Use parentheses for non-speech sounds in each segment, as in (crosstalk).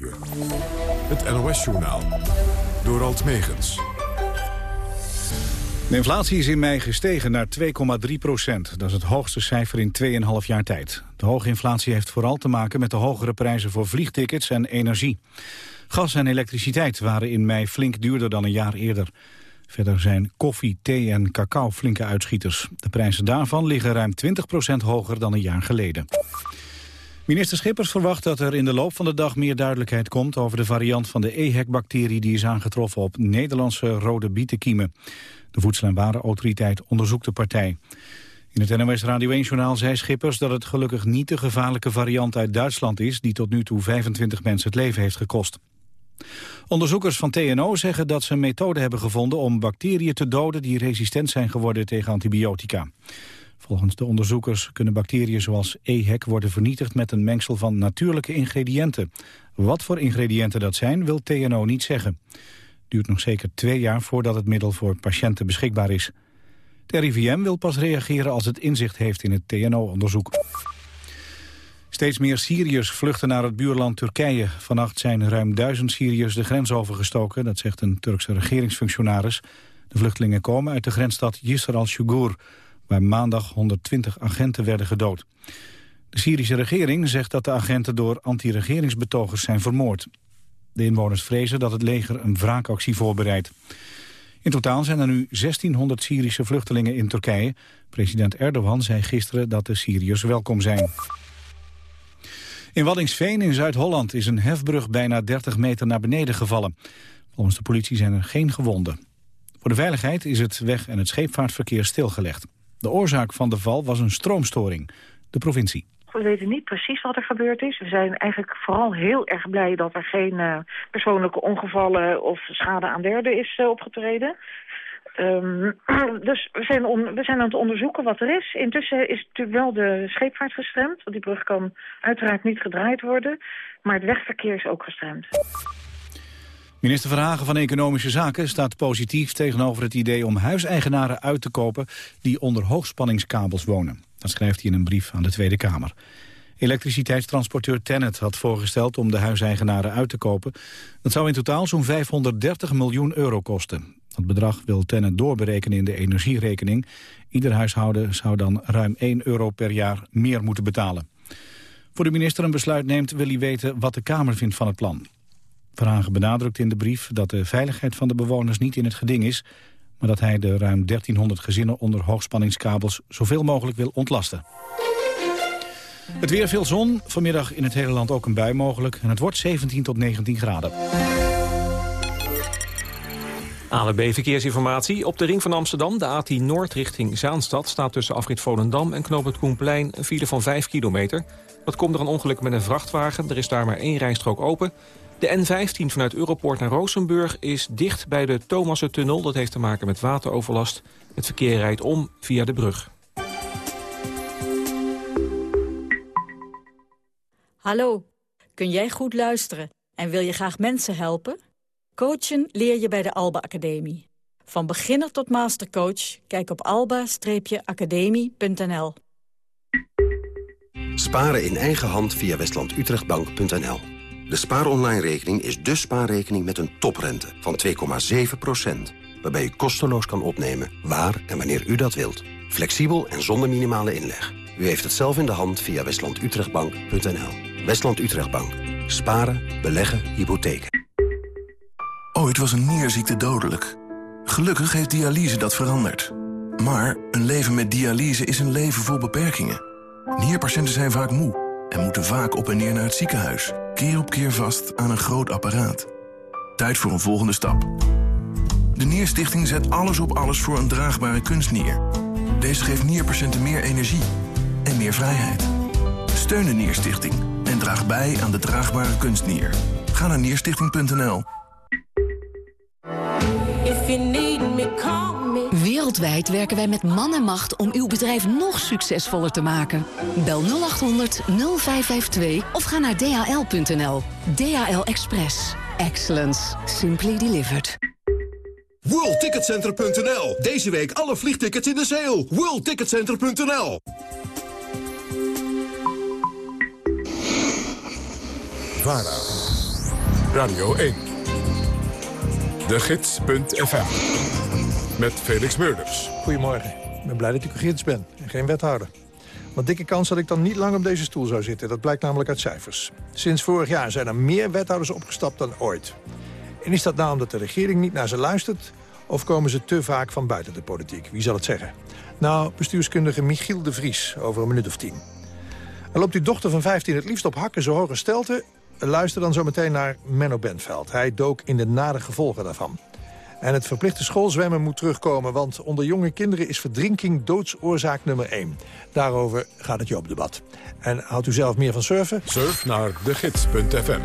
Het NOS-journaal. Door Alt Megens. De inflatie is in mei gestegen naar 2,3 procent. Dat is het hoogste cijfer in 2,5 jaar tijd. De hoge inflatie heeft vooral te maken met de hogere prijzen voor vliegtickets en energie. Gas en elektriciteit waren in mei flink duurder dan een jaar eerder. Verder zijn koffie, thee en cacao flinke uitschieters. De prijzen daarvan liggen ruim 20 procent hoger dan een jaar geleden. Minister Schippers verwacht dat er in de loop van de dag meer duidelijkheid komt over de variant van de EHEC-bacterie die is aangetroffen op Nederlandse rode bietenkiemen. De Voedsel- en Warenautoriteit onderzoekt de partij. In het NOS Radio 1-journaal zei Schippers dat het gelukkig niet de gevaarlijke variant uit Duitsland is... die tot nu toe 25 mensen het leven heeft gekost. Onderzoekers van TNO zeggen dat ze een methode hebben gevonden om bacteriën te doden die resistent zijn geworden tegen antibiotica. Volgens de onderzoekers kunnen bacteriën zoals EHEC worden vernietigd met een mengsel van natuurlijke ingrediënten. Wat voor ingrediënten dat zijn wil TNO niet zeggen. Duurt nog zeker twee jaar voordat het middel voor patiënten beschikbaar is. De RIVM wil pas reageren als het inzicht heeft in het TNO-onderzoek. Steeds meer Syriërs vluchten naar het buurland Turkije. Vannacht zijn ruim duizend Syriërs de grens overgestoken, dat zegt een Turkse regeringsfunctionaris. De vluchtelingen komen uit de grensstad Yisr al-Shugur, waar maandag 120 agenten werden gedood. De Syrische regering zegt dat de agenten door anti-regeringsbetogers zijn vermoord. De inwoners vrezen dat het leger een wraakactie voorbereidt. In totaal zijn er nu 1600 Syrische vluchtelingen in Turkije. President Erdogan zei gisteren dat de Syriërs welkom zijn. In Waddingsveen in Zuid-Holland is een hefbrug bijna 30 meter naar beneden gevallen. Volgens de politie zijn er geen gewonden. Voor de veiligheid is het weg- en het scheepvaartverkeer stilgelegd. De oorzaak van de val was een stroomstoring. De provincie. We weten niet precies wat er gebeurd is. We zijn eigenlijk vooral heel erg blij dat er geen uh, persoonlijke ongevallen of schade aan derden is uh, opgetreden. Um, (clears throat) dus we zijn, we zijn aan het onderzoeken wat er is. Intussen is natuurlijk wel de scheepvaart gestremd. Want die brug kan uiteraard niet gedraaid worden. Maar het wegverkeer is ook gestremd. Minister Verhagen van Economische Zaken staat positief tegenover het idee om huiseigenaren uit te kopen die onder hoogspanningskabels wonen. Dat schrijft hij in een brief aan de Tweede Kamer. Elektriciteitstransporteur Tennet had voorgesteld om de huiseigenaren uit te kopen. Dat zou in totaal zo'n 530 miljoen euro kosten. Dat bedrag wil Tennet doorberekenen in de energierekening. Ieder huishouden zou dan ruim 1 euro per jaar meer moeten betalen. Voor de minister een besluit neemt wil hij weten wat de Kamer vindt van het plan. Verhagen benadrukt in de brief dat de veiligheid van de bewoners niet in het geding is... maar dat hij de ruim 1300 gezinnen onder hoogspanningskabels zoveel mogelijk wil ontlasten. Het weer veel zon, vanmiddag in het hele land ook een bui mogelijk... en het wordt 17 tot 19 graden. ANWB Verkeersinformatie. Op de ring van Amsterdam, de A10 Noord richting Zaanstad... staat tussen afrit Volendam en Knoop het Koenplein een file van 5 kilometer. Dat komt er een ongeluk met een vrachtwagen. Er is daar maar één rijstrook open. De N15 vanuit Europoort naar Rozenburg is dicht bij de Thomassentunnel. Dat heeft te maken met wateroverlast. Het verkeer rijdt om via de brug. Hallo, kun jij goed luisteren en wil je graag mensen helpen? Coachen leer je bij de Alba Academie. Van beginner tot mastercoach, kijk op alba-academie.nl. Sparen in eigen hand via westlandutrechtbank.nl. De spaaronline-rekening is de spaarrekening met een toprente van 2,7%. Waarbij u kosteloos kan opnemen waar en wanneer u dat wilt. Flexibel en zonder minimale inleg. U heeft het zelf in de hand via westlandutrechtbank.nl. Westland Utrechtbank. Sparen, beleggen, hypotheken. Ooit was een nierziekte dodelijk. Gelukkig heeft dialyse dat veranderd. Maar een leven met dialyse is een leven vol beperkingen. Nierpatiënten zijn vaak moe en moeten vaak op en neer naar het ziekenhuis. Keer op keer vast aan een groot apparaat. Tijd voor een volgende stap. De Nierstichting zet alles op alles voor een draagbare kunstnier. Deze geeft nierpatiënten meer energie en meer vrijheid. Steun de Nierstichting en draag bij aan de draagbare kunstnier. Ga naar nierstichting.nl. Wereldwijd werken wij met man en macht om uw bedrijf nog succesvoller te maken. Bel 0800 0552 of ga naar dhl.nl. DHL Express. Excellence. Simply delivered. WorldTicketCenter.nl. Deze week alle vliegtickets in de sale. WorldTicketCenter.nl. VARA. Radio 1. De Gids.fm. Met Felix Meurders. Goedemorgen. Ik ben blij dat ik gids ben en geen wethouder. Want dikke kans dat ik dan niet lang op deze stoel zou zitten. Dat blijkt namelijk uit cijfers. Sinds vorig jaar zijn er meer wethouders opgestapt dan ooit. En is dat nou omdat de regering niet naar ze luistert... of komen ze te vaak van buiten de politiek? Wie zal het zeggen? Nou, bestuurskundige Michiel de Vries, over een minuut of tien. En loopt uw dochter van 15 het liefst op hakken zo hoge stelte... luister dan zo meteen naar Menno Bentveld. Hij dook in de nare gevolgen daarvan. En het verplichte schoolzwemmen moet terugkomen... want onder jonge kinderen is verdrinking doodsoorzaak nummer 1. Daarover gaat het Joop-debat. En houdt u zelf meer van surfen? Surf naar degids.fm.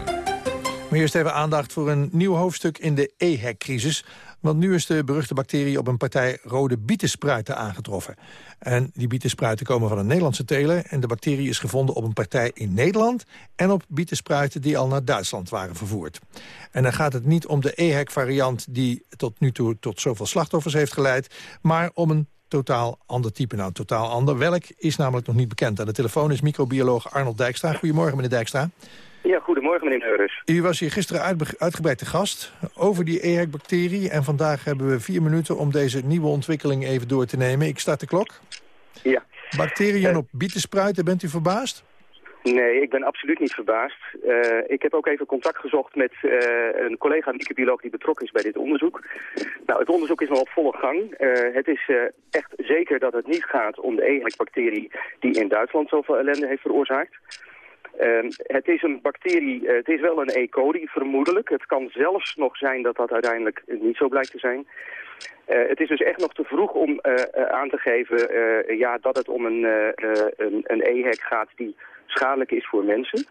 Maar eerst even aandacht voor een nieuw hoofdstuk in de EHEC-crisis. Want nu is de beruchte bacterie op een partij rode bietenspruiten aangetroffen. En die bietenspruiten komen van een Nederlandse teler... en de bacterie is gevonden op een partij in Nederland... en op bietenspruiten die al naar Duitsland waren vervoerd. En dan gaat het niet om de EHEC-variant... die tot nu toe tot zoveel slachtoffers heeft geleid... maar om een totaal ander type. Nou, totaal ander. Welk is namelijk nog niet bekend. Aan de telefoon is microbioloog Arnold Dijkstra. Goedemorgen, meneer Dijkstra. Ja, goedemorgen meneer Neurus. U was hier gisteren uitgebreid te gast over die EHEC-bacterie. En vandaag hebben we vier minuten om deze nieuwe ontwikkeling even door te nemen. Ik start de klok. Ja. Bacteriën Uh, op bietenspruiten, bent u verbaasd? Nee, ik ben absoluut niet verbaasd. Uh, ik heb ook even contact gezocht met uh, een collega microbioloog die betrokken is bij dit onderzoek. Nou, het onderzoek is nog op volle gang. het is echt zeker dat het niet gaat om de EHEC-bacterie die in Duitsland zoveel ellende heeft veroorzaakt. Uh, het is een bacterie, uh, het is wel een E. coli vermoedelijk. Het kan zelfs nog zijn dat dat uiteindelijk niet zo blijkt te zijn. Uh, het is dus echt nog te vroeg om aan te geven ja, dat het om een, een, een gaat die schadelijk is voor mensen.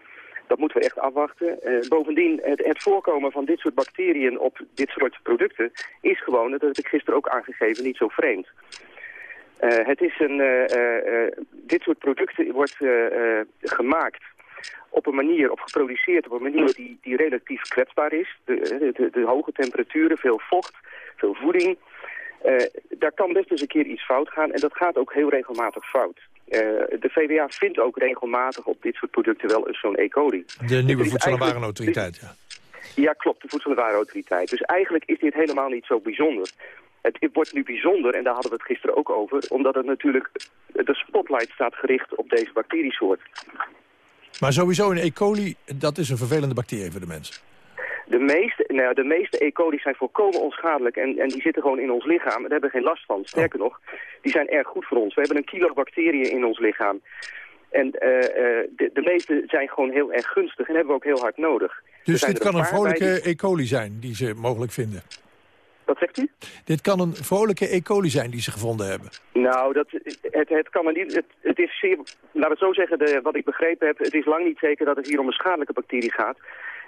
Dat moeten we echt afwachten. bovendien, het, het, voorkomen van dit soort bacteriën op dit soort producten is gewoon, dat heb ik gisteren ook aangegeven, niet zo vreemd. het is een, dit soort producten wordt gemaakt op een manier, of geproduceerd op een manier die, die relatief kwetsbaar is. De, de, de hoge temperaturen, veel vocht, veel voeding. Uh, daar kan best eens een keer iets fout gaan en dat gaat ook heel regelmatig fout. Uh, de VWA vindt ook regelmatig op dit soort producten wel eens zo'n E. coli. De nieuwe Voedsel- en Warenautoriteit, ja. Ja, klopt, de Voedsel- en Warenautoriteit. Dus eigenlijk is dit helemaal niet zo bijzonder. Het, het wordt nu bijzonder, en daar hadden we het gisteren ook over... omdat het natuurlijk, de spotlight staat gericht op deze bacteriesoort. Maar sowieso een E. coli, dat is een vervelende bacterie voor de mensen. De meeste, nou, de meeste E. coli zijn volkomen onschadelijk en, en die zitten gewoon in ons lichaam. Daar hebben we geen last van. Sterker nog, die zijn erg goed voor ons. We hebben een kilo bacteriën in ons lichaam. En uh, uh, de, de meeste zijn gewoon heel erg gunstig en hebben we ook heel hard nodig. Dus dit kan een vrolijke die... E. coli zijn die ze mogelijk vinden? Wat zegt u? Dit kan een vrolijke E. coli zijn die ze gevonden hebben. Nou, dat, het, het kan er niet. Het, het is zeer, laat het zo zeggen, de, wat ik begrepen heb, het is lang niet zeker dat het hier om een schadelijke bacterie gaat.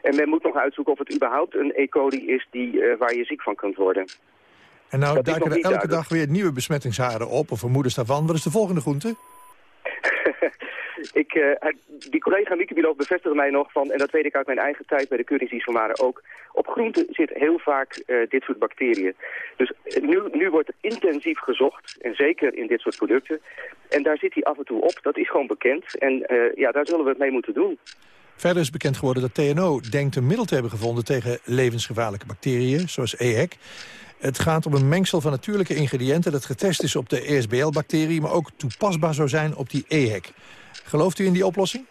En men moet nog uitzoeken of het überhaupt een E. coli is die, uh, waar je ziek van kunt worden. En nou duiken er elke duidelijk. dag weer nieuwe besmettingsharen op, of vermoedens daarvan. Wat is de volgende groente? (laughs) ik, uh, die collega microbioloog bevestigde mij nog van, en dat weet ik uit mijn eigen tijd bij de keuringsdienst van Waren ook, op groenten zit heel vaak uh, dit soort bacteriën. Dus nu, nu wordt er intensief gezocht, en zeker in dit soort producten, en daar zit hij af en toe op, dat is gewoon bekend, en ja, daar zullen we het mee moeten doen. Verder is bekend geworden dat TNO denkt een middel te hebben gevonden tegen levensgevaarlijke bacteriën, zoals EHEC. Het gaat om een mengsel van natuurlijke ingrediënten dat getest is op de ESBL-bacterie, maar ook toepasbaar zou zijn op die EHEC. Gelooft u in die oplossing?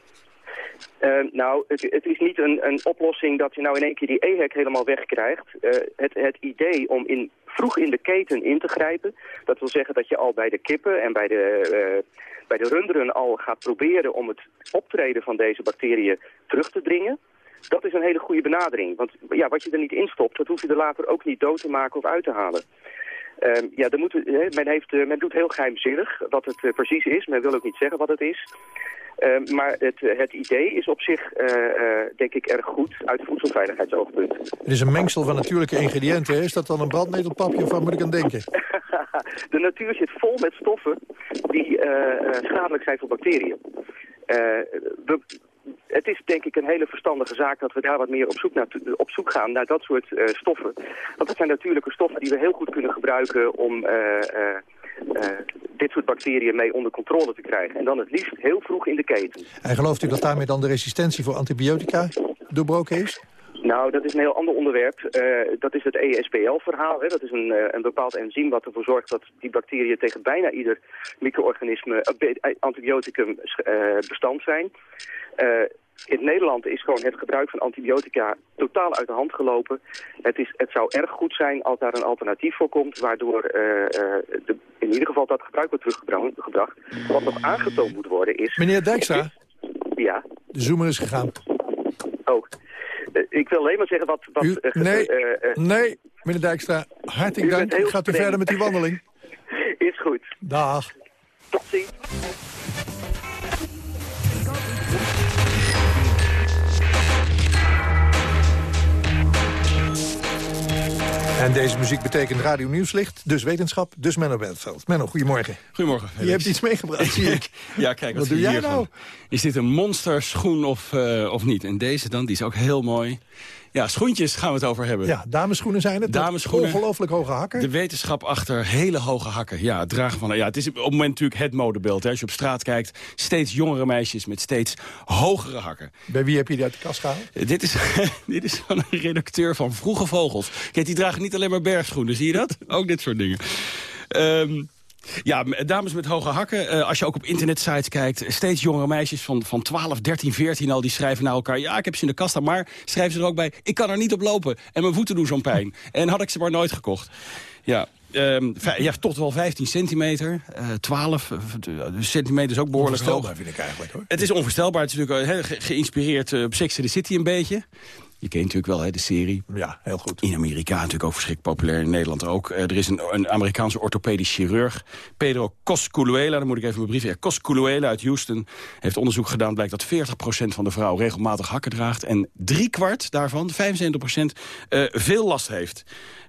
Uh, nou, het, het, is niet een, een, oplossing dat je nou in één keer die EHEC helemaal wegkrijgt. Uh, het, het, idee om in, vroeg in de keten in te grijpen, dat wil zeggen dat je al bij de kippen en bij de, uh, bij de runderen al gaat proberen om het optreden van deze bacteriën terug te dringen. Dat is een hele goede benadering. Want ja, wat je er niet in stopt, dat hoef je er later ook niet dood te maken of uit te halen. Uh, ja, moet, men, heeft, men doet heel geheimzinnig wat het uh, precies is. Men wil ook niet zeggen wat het is. Uh, maar het, het idee is op zich, denk ik, erg goed uit voedselveiligheidsoogpunt. Het is een mengsel van natuurlijke ingrediënten. Is dat dan een brandnetelpapje of waar moet ik aan denken? (laughs) De natuur zit vol met stoffen die schadelijk zijn voor bacteriën. We, het is denk ik een hele verstandige zaak dat we daar wat meer op zoek, naar, op zoek gaan naar dat soort uh, stoffen. Want dat zijn natuurlijke stoffen die we heel goed kunnen gebruiken om uh, uh, dit soort bacteriën mee onder controle te krijgen. En dan het liefst heel vroeg in de keten. En gelooft u dat daarmee dan de resistentie voor antibiotica doorbroken is? Nou, dat is een heel ander onderwerp. Uh, dat is het ESBL-verhaal. Dat is een, uh, een bepaald enzym wat ervoor zorgt dat die bacteriën tegen bijna ieder micro-organisme uh, antibioticum bestand zijn. in Nederland is gewoon het gebruik van antibiotica totaal uit de hand gelopen. Het, is, het zou erg goed zijn als daar een alternatief voor komt... waardoor de, in ieder geval dat gebruik wordt teruggebracht. Wat nog aangetoond moet worden is... Meneer Dijkstra? Ja? De zoomer is gegaan. Oh. Uh, ik wil alleen maar zeggen wat... wat u, uh, nee, uh, nee, meneer Dijkstra. Hartelijk dank. Gaat u verder met die wandeling? (laughs) Is goed. Dag. Tot ziens. En deze muziek betekent Radio Nieuwslicht, dus wetenschap, dus Menno Bentveld. Menno, goedemorgen. Goedemorgen. Je hebt iets meegebracht, zie ik. (laughs) ja, kijk, wat, wat doe jij nou? Is dit een monsterschoen of, uh, of niet? En deze dan, die is ook heel mooi. Ja, schoentjes gaan we het over hebben. Ja, dameschoenen zijn het. Dameschoenen. Ongelooflijk hoge hakken. De wetenschap achter hele hoge hakken. Ja, het dragen van... Ja, het is op het moment natuurlijk het modebeeld. Hè. Als je op straat kijkt, steeds jongere meisjes met steeds hogere hakken. Bij wie heb je die uit de kast gehaald? Dit is, (laughs) dit is van een redacteur van Vroege Vogels. Kijk, die dragen niet alleen maar bergschoenen, zie je dat? ook dit soort dingen. Um, ja, dames met hoge hakken. Uh, als je ook op internetsites kijkt, steeds jongere meisjes van, van 12, 13, 14 al... die schrijven naar elkaar, ja, ik heb ze in de kast maar schrijven ze er ook bij... ik kan er niet op lopen en mijn voeten doen zo'n pijn. (laughs) en had ik ze maar nooit gekocht. Ja, Um, ja, tot wel 15 centimeter. Uh, 12 centimeter is ook behoorlijk hoog. vind ik eigenlijk. Hoor. Het is onvoorstelbaar. Het is natuurlijk uh, ge geïnspireerd op Sex in the City een beetje. Je kent natuurlijk wel hè, de serie. Ja, heel goed. In Amerika natuurlijk ook verschrikkelijk populair. In Nederland ook. Uh, er is een, een Amerikaanse orthopedisch chirurg. Pedro Cosculuela, dan moet ik even mijn brief... Ja, Cosculuela uit Houston heeft onderzoek gedaan. Blijkt dat 40% van de vrouw regelmatig hakken draagt. En driekwart daarvan, 75%, uh, veel last heeft.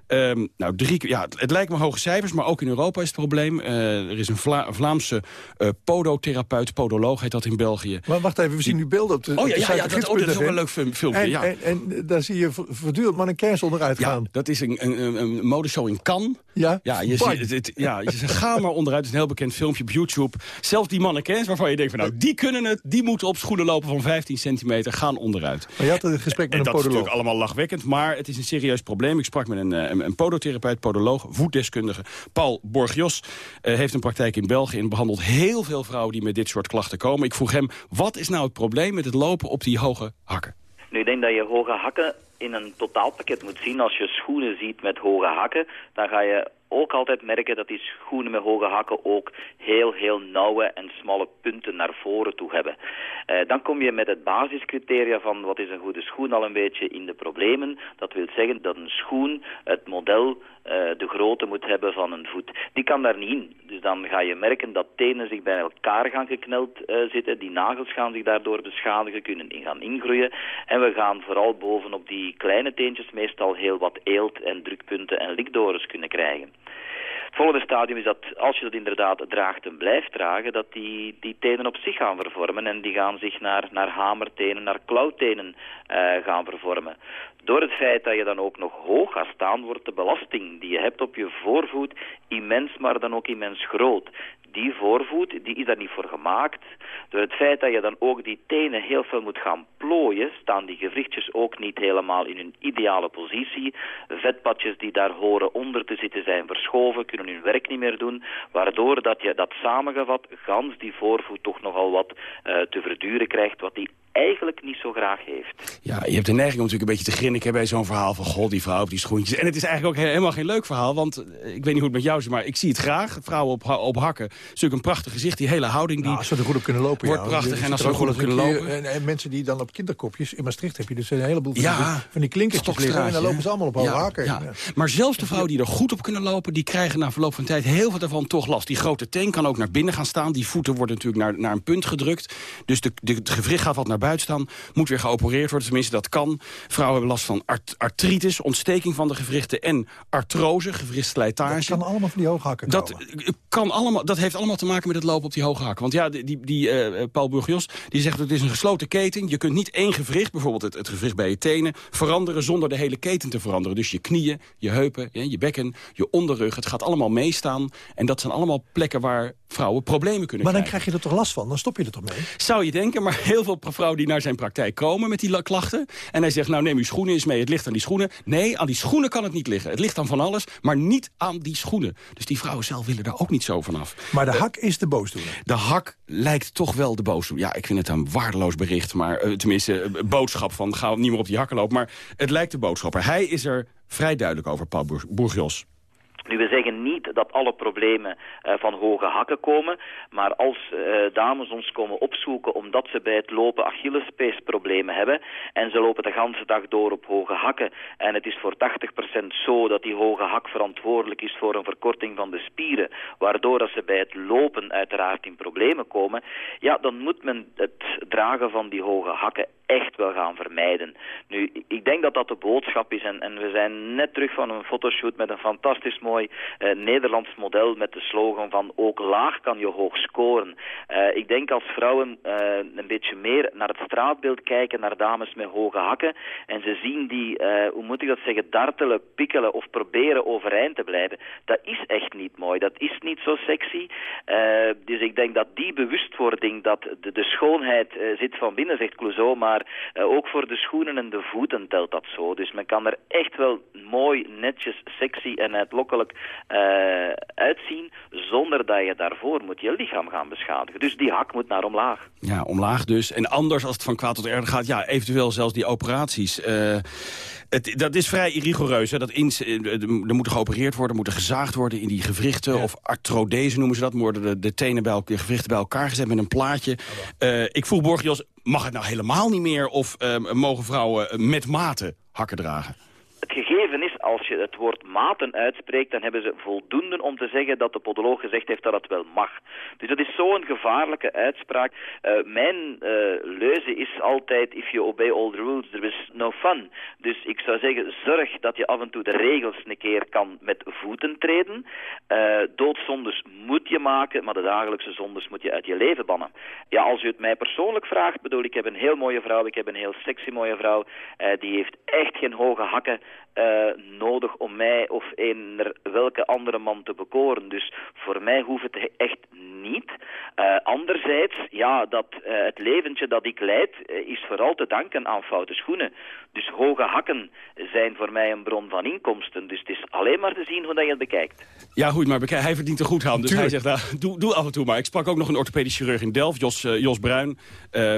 Um, nou, drie, ja, het lijkt me hoge cijfers, maar ook in Europa is het probleem. Uh, er is een Vla Vlaamse uh, podotherapeut, podoloog heet dat in België. Maar wacht even, we zien nu beelden op de Oh ja, de ja, ja dat, oh, dat is ook een leuk filmpje. En, ja. en, en daar zie je voortdurend mannequins onderuit gaan. Ja, dat is een, een, een modeshow in Cannes. Ja? Ja, je ziet, het, het, ja, je zegt, ga maar onderuit. Het is een heel bekend filmpje op YouTube. Zelfs die mannequins waarvan je denkt, van, nou, die kunnen het. Die moeten op schoenen lopen van 15 centimeter, gaan onderuit. Maar je had het gesprek met en een dat podoloog. is natuurlijk allemaal lachwekkend, maar het is een serieus probleem. Ik sprak met een, een, een podotherapeut, podoloog, voetdeskundige. Paul Borgios uh, heeft een praktijk in België en behandelt heel veel vrouwen die met dit soort klachten komen. Ik vroeg hem, wat is nou het probleem met het lopen op die hoge hakken? Nu, ik denk dat je hoge hakken in een totaalpakket moet zien. Als je schoenen ziet met hoge hakken, dan ga je ook altijd merken dat die schoenen met hoge hakken ook heel, heel nauwe en smalle punten naar voren toe hebben. Uh, dan kom je met het basiscriteria van wat is een goede schoen al een beetje in de problemen. Dat wil zeggen dat een schoen het model uh, de grootte moet hebben van een voet. Die kan daar niet in. Dus dan ga je merken dat tenen zich bij elkaar gaan gekneld uh, zitten. Die nagels gaan zich daardoor beschadigen, kunnen in gaan ingroeien. En we gaan vooral bovenop die kleine teentjes meestal heel wat eelt en drukpunten en likdores kunnen krijgen. Volgende stadium is dat als je dat inderdaad draagt en blijft dragen, dat die, die tenen op zich gaan vervormen en die gaan zich naar, naar hamertenen, naar klauwtenen uh, gaan vervormen. Door het feit dat je dan ook nog hoog gaat staan, wordt de belasting die je hebt op je voorvoet immens, maar dan ook immens groot. Die voorvoet, die is daar niet voor gemaakt. Door het feit dat je dan ook die tenen heel veel moet gaan plooien, staan die gewrichtjes ook niet helemaal in hun ideale positie. Vetpadjes die daar horen onder te zitten zijn verschoven, kunnen hun werk niet meer doen, waardoor dat je dat samengevat gans die voorvoet toch nogal wat uh, te verduren krijgt, wat die eigenlijk niet zo graag heeft. Ja, je hebt de neiging om natuurlijk een beetje te grinniken bij zo'n verhaal van... god, die vrouw op die schoentjes. En het is eigenlijk ook helemaal geen leuk verhaal, want ik weet niet hoe het met jou is... maar ik zie het graag, vrouwen op, op hakken. Het is natuurlijk een prachtig gezicht, die hele houding... Die nou, als ze er goed op kunnen lopen, wordt ja. prachtig en als ze er goed op kunnen lopen. En, en, mensen die dan op kinderkopjes, in Maastricht heb je dus een heleboel van, ja, die, van die klinkertjes liggen... en dan lopen ze allemaal op hoge ja, hakken. Ja. Maar zelfs de vrouwen die er goed op kunnen lopen... die krijgen na verloop van tijd heel veel daarvan toch last. Die grote teen kan ook naar binnen gaan staan. Die voeten worden natuurlijk naar, naar een punt gedrukt. Dus de, de, het gewricht gaat wat naar buiten staan. Moet weer geopereerd worden, tenminste dat kan. Vrouwen hebben last van art artritis, ontsteking van de gewrichten... en artrose, gewrichtslijtage. Dat kan allemaal van die hoge hakken dat, kan allemaal, dat heeft allemaal te maken met het lopen op die hoge hakken. Want ja, die, die uh, Paul Burgios die zegt dat het is een gesloten keten. Je kunt niet één gewricht, bijvoorbeeld het, het gewricht bij je tenen... veranderen zonder de hele keten te veranderen. Dus je knieën, je heupen, je bekken, je onderrug. Het gaat allemaal meestaan. En dat zijn allemaal plekken waar vrouwen problemen kunnen maar krijgen. Maar dan krijg je er toch last van? Dan stop je er toch mee? Zou je denken, maar heel veel vrouwen vrouwen die naar zijn praktijk komen met die klachten. En hij zegt, nou neem uw schoenen eens mee. Het ligt aan die schoenen. Nee, aan die schoenen kan het niet liggen. Het ligt aan van alles, maar niet aan die schoenen. Dus die vrouwen zelf willen daar ook niet zo vanaf. Maar de hak is de boosdoener? De hak lijkt toch wel de boosdoener. Ja, ik vind het een waardeloos bericht. Maar uh, tenminste, uh, boodschap van ga niet meer op die hakken lopen. Maar het lijkt de boodschapper. Hij is er vrij duidelijk over, Paul Bourgios. Nu, we zeggen niet dat alle problemen uh, van hoge hakken komen, maar als uh, dames ons komen opzoeken omdat ze bij het lopen Achillespeesproblemen hebben en ze lopen de hele dag door op hoge hakken en het is voor 80% zo dat die hoge hak verantwoordelijk is voor een verkorting van de spieren, waardoor dat ze bij het lopen uiteraard in problemen komen, ja, dan moet men het dragen van die hoge hakken echt wel gaan vermijden. Nu, ik denk dat dat de boodschap is en, en we zijn net terug van een fotoshoot met een fantastisch mooi uh, Nederlands model met de slogan van ook laag kan je hoog scoren. Uh, ik denk als vrouwen uh, een beetje meer naar het straatbeeld kijken, naar dames met hoge hakken en ze zien die, hoe moet ik dat zeggen, dartelen, pikkelen of proberen overeind te blijven, dat is echt niet mooi. Dat is niet zo sexy. dus ik denk dat die bewustwording dat de, de schoonheid zit van binnen, zegt Clouseau, ook voor de schoenen en de voeten telt dat zo. Dus men kan er echt wel mooi, netjes, sexy en uitlokkelijk uh, uitzien, zonder dat je daarvoor moet je lichaam gaan beschadigen. Dus die hak moet naar omlaag. Ja, omlaag dus. En anders als het van kwaad tot erger gaat, ja, eventueel zelfs die operaties. Uh, het, dat is vrij rigoureus. Hè? Dat er moet geopereerd worden, moeten gezaagd worden in die gewrichten. Of arthrodese noemen ze dat. Worden de, de tenen bij elkaar, gewrichten bij elkaar gezet met een plaatje. Uh, ik vroeg Borgios, mag het nou helemaal niet meer? Of uh, mogen vrouwen met mate hakken dragen? Het gegeven is, als je het woord maten uitspreekt, dan hebben ze voldoende om te zeggen dat de podoloog gezegd heeft dat het wel mag. Dus dat is zo'n gevaarlijke uitspraak. Uh, mijn uh, leuze is altijd, if you obey all the rules, there is no fun. Dus ik zou zeggen, zorg dat je af en toe de regels een keer kan met voeten treden. Uh, doodzondes moet je maken, maar de dagelijkse zondes moet je uit je leven bannen. Ja, als u het mij persoonlijk vraagt, bedoel ik heb een heel mooie vrouw, ik heb een heel sexy mooie vrouw, die heeft echt geen hoge hakken nodig om mij of een welke andere man te bekoren. Dus voor mij hoeft het echt niet. Uh, anderzijds, ja, dat, uh, het leventje dat ik leid is vooral te danken aan foute schoenen. Dus hoge hakken zijn voor mij een bron van inkomsten. Dus het is alleen maar te zien hoe dat je het bekijkt. Ja, goed, maar bekijk, hij verdient er goed aan. Dus Tuurlijk. hij zegt, nou, doe, doe af en toe maar. Ik sprak ook nog een orthopedisch chirurg in Delft, Jos, Jos Bruin,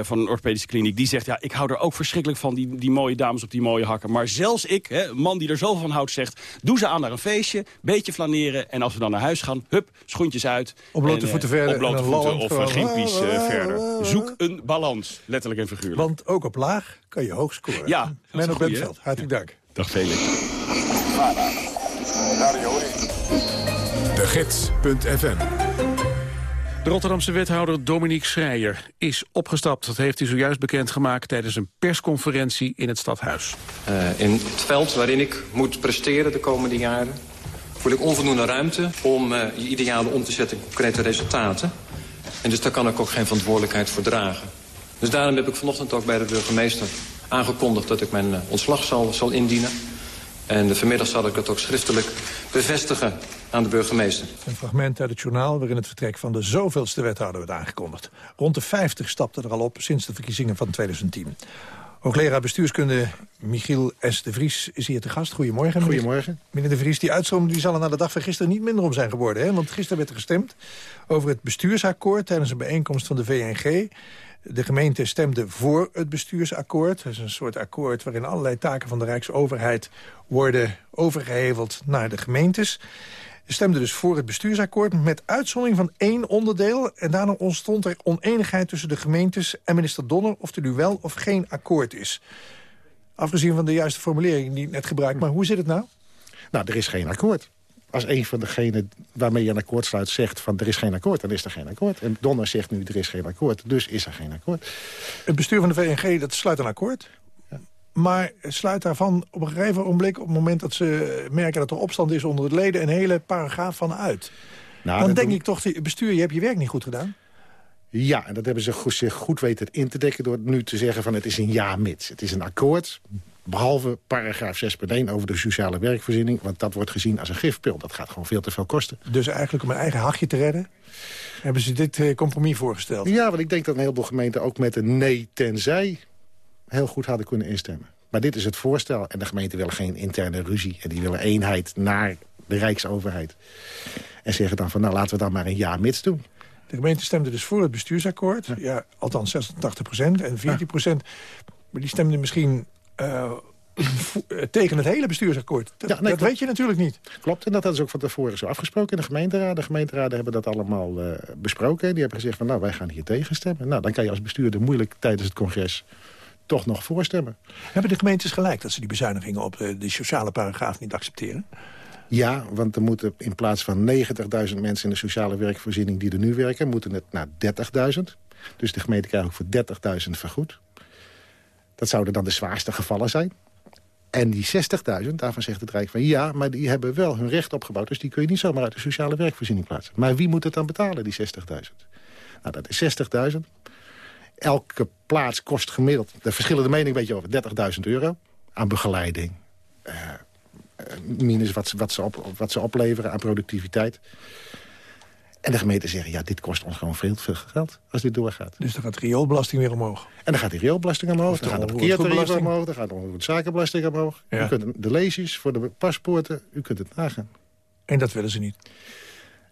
van een orthopedische kliniek. Die zegt, ja, ik hou er ook verschrikkelijk van, die, die mooie dames op die mooie hakken. Maar zelfs ik, hè, man die er zoveel van houdt, zegt... doe ze aan naar een feestje, beetje flaneren... en als we dan naar huis gaan, hup, schoentjes uit. Op blote en, voeten verder. Op blote voeten of uh, verder. Zoek een balans, letterlijk en figuurlijk. Want ook op laag kan je hoog scoren. Ja, Menno Bentveld, hartelijk dank. Dag Felix. De Gids.fm de Rotterdamse wethouder Dominique Schreier is opgestapt. Dat heeft hij zojuist bekendgemaakt tijdens een persconferentie in het stadhuis. Uh, in het veld waarin ik moet presteren de komende jaren... voel ik onvoldoende ruimte om uh, je idealen om te zetten in concrete resultaten. En dus daar kan ik ook geen verantwoordelijkheid voor dragen. Dus daarom heb ik vanochtend ook bij de burgemeester aangekondigd... dat ik mijn uh, ontslag zal, zal indienen. En vanmiddag zal ik dat ook schriftelijk bevestigen aan de burgemeester. Een fragment uit het journaal waarin het vertrek van de zoveelste wethouder werd aangekondigd. Rond de 50 stapten er al op sinds de verkiezingen van 2010. Hoogleraar bestuurskunde Michiel S. de Vries is hier te gast. Goedemorgen. Goedemorgen. Meneer de Vries, die uitstroom die zal er na de dag van gisteren niet minder om zijn geworden. Hè? Want gisteren werd er gestemd over het bestuursakkoord tijdens een bijeenkomst van de VNG. De gemeente stemde voor het bestuursakkoord. Dat is een soort akkoord waarin allerlei taken van de Rijksoverheid worden overgeheveld naar de gemeentes stemde dus voor het bestuursakkoord met uitzondering van één onderdeel. En daarna ontstond er oneenigheid tussen de gemeentes en minister Donner... of er nu wel of geen akkoord is. Afgezien van de juiste formulering die ik net gebruikt. Maar hoe zit het nou? Nou, er is geen akkoord. Als een van degenen waarmee je een akkoord sluit zegt van er is geen akkoord, dan is er geen akkoord. En Donner zegt nu er is geen akkoord, dus is er geen akkoord. Het bestuur van de VNG dat sluit een akkoord? Maar sluit daarvan op een gegeven ogenblik... op het moment dat ze merken dat er opstand is onder het leden... een hele paragraaf van uit. Nou, Dan denk ik toch, bestuur, je hebt je werk niet goed gedaan. Ja, en dat hebben ze zich goed weten in te dekken... door nu te zeggen van het is een ja-mits. Het is een akkoord, Behalve paragraaf 6.1 over de sociale werkvoorziening. Want dat wordt gezien als een gifpil. Dat gaat gewoon veel te veel kosten. Dus eigenlijk om een eigen hachje te redden... hebben ze dit eh, compromis voorgesteld. Ja, want ik denk dat een heleboel gemeenten ook met een nee tenzij... heel goed hadden kunnen instemmen. Maar dit is het voorstel. En de gemeenten willen geen interne ruzie. En die willen eenheid naar de Rijksoverheid. En zeggen dan van, nou laten we dan maar een ja mits doen. De gemeente stemde dus voor het bestuursakkoord. Ja, althans 86 procent en 14 procent. Maar die stemden misschien (clears throat) uh, tegen het hele bestuursakkoord. Dat, ja, nee, dat weet je natuurlijk niet. Klopt, en dat hadden ze ook van tevoren zo afgesproken in de gemeenteraad. De gemeenteraden hebben dat allemaal uh, besproken. Die hebben gezegd van, nou, wij gaan hier tegen stemmen. Nou, dan kan je als bestuurder moeilijk tijdens het congres toch nog voorstemmen. Hebben de gemeentes gelijk dat ze die bezuinigingen op de, de sociale paragraaf niet accepteren? Ja, want er moeten in plaats van 90.000 mensen in de sociale werkvoorziening die er nu werken, moeten het naar 30.000. Dus de gemeente krijgt ook voor 30.000 vergoed. Dat zouden dan de zwaarste gevallen zijn. En die 60.000, daarvan zegt het Rijk van ja, maar die hebben wel hun recht opgebouwd. Dus die kun je niet zomaar uit de sociale werkvoorziening plaatsen. Maar wie moet het dan betalen, die 60.000? Nou, dat is 60.000. Elke plaats kost gemiddeld, de verschillende mening weet je over, 30.000 euro. Aan begeleiding, uh, minus wat, wat, ze op, wat ze opleveren aan productiviteit. En de gemeente zeggen, ja, dit kost ons gewoon veel, veel geld als dit doorgaat. Dus dan gaat de rioolbelasting weer omhoog? En dan gaat de rioolbelasting omhoog, dan gaat de parkeertarief omhoog... dan gaat de zakenbelasting omhoog. Ja. U kunt de leesjes voor de paspoorten, u kunt het nagaan. En dat willen ze niet?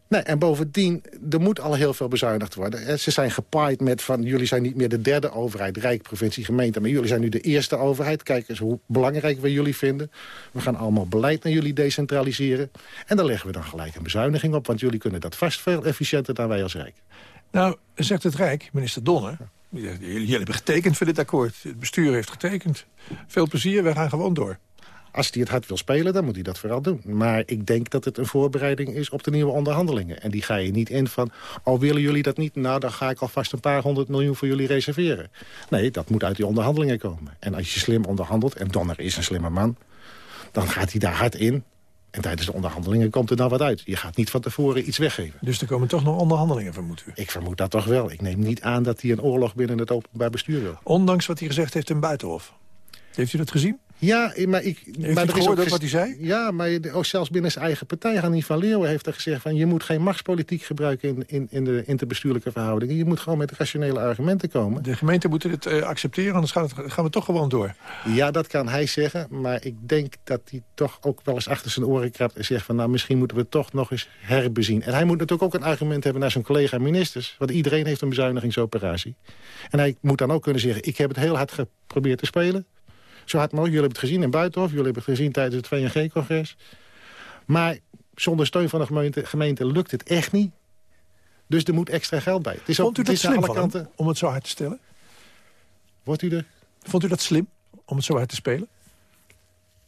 Nee, en bovendien, er moet al heel veel bezuinigd worden. Ze zijn gepaaid met van, jullie zijn niet meer de derde overheid... Rijk, provincie, gemeente, maar jullie zijn nu de eerste overheid. Kijk eens hoe belangrijk we jullie vinden. We gaan allemaal beleid naar jullie decentraliseren. En daar leggen we dan gelijk een bezuiniging op... want jullie kunnen dat vast veel efficiënter dan wij als Rijk. Nou, zegt het Rijk, minister Donner... Jullie hebben getekend voor dit akkoord. Het bestuur heeft getekend. Veel plezier, wij gaan gewoon door. Als hij het hard wil spelen, dan moet hij dat vooral doen. Maar ik denk dat het een voorbereiding is op de nieuwe onderhandelingen. En die ga je niet in van, al willen jullie dat niet... nou, dan ga ik alvast een paar honderd miljoen voor jullie reserveren. Nee, dat moet uit die onderhandelingen komen. En als je slim onderhandelt, en Donner is een slimme man... dan gaat hij daar hard in. En tijdens de onderhandelingen komt er dan wat uit. Je gaat niet van tevoren iets weggeven. Dus er komen toch nog onderhandelingen, vermoed u? Ik vermoed dat toch wel. Ik neem niet aan dat hij een oorlog binnen het openbaar bestuur wil. Ondanks wat hij gezegd heeft in Buitenhof. Heeft u dat gezien? Ja, maar ik... Heeft maar er is ook wat hij zei? Ja, maar ook zelfs binnen zijn eigen partij, Hannie van Leeuwen heeft er gezegd... van je moet geen machtspolitiek gebruiken in, in, in de interbestuurlijke verhoudingen. Je moet gewoon met rationele argumenten komen. De gemeente moet het uh, accepteren, anders gaan, het, gaan we toch gewoon door. Ja, dat kan hij zeggen, maar ik denk dat hij toch ook wel eens achter zijn oren krabt... en zegt van nou, misschien moeten we het toch nog eens herbezien. En hij moet natuurlijk ook een argument hebben naar zijn collega-ministers. Want iedereen heeft een bezuinigingsoperatie. En hij moet dan ook kunnen zeggen, ik heb het heel hard geprobeerd te spelen zo hard mogelijk. Jullie hebben het gezien in Buitenhof. Jullie hebben het gezien tijdens het VNG-congres. Maar zonder steun van de gemeente, gemeente lukt het echt niet. Dus er moet extra geld bij. Het is Vond u dat slim alle kanten... om het zo hard te stellen? Wordt u er? Vond u dat slim om het zo hard te spelen?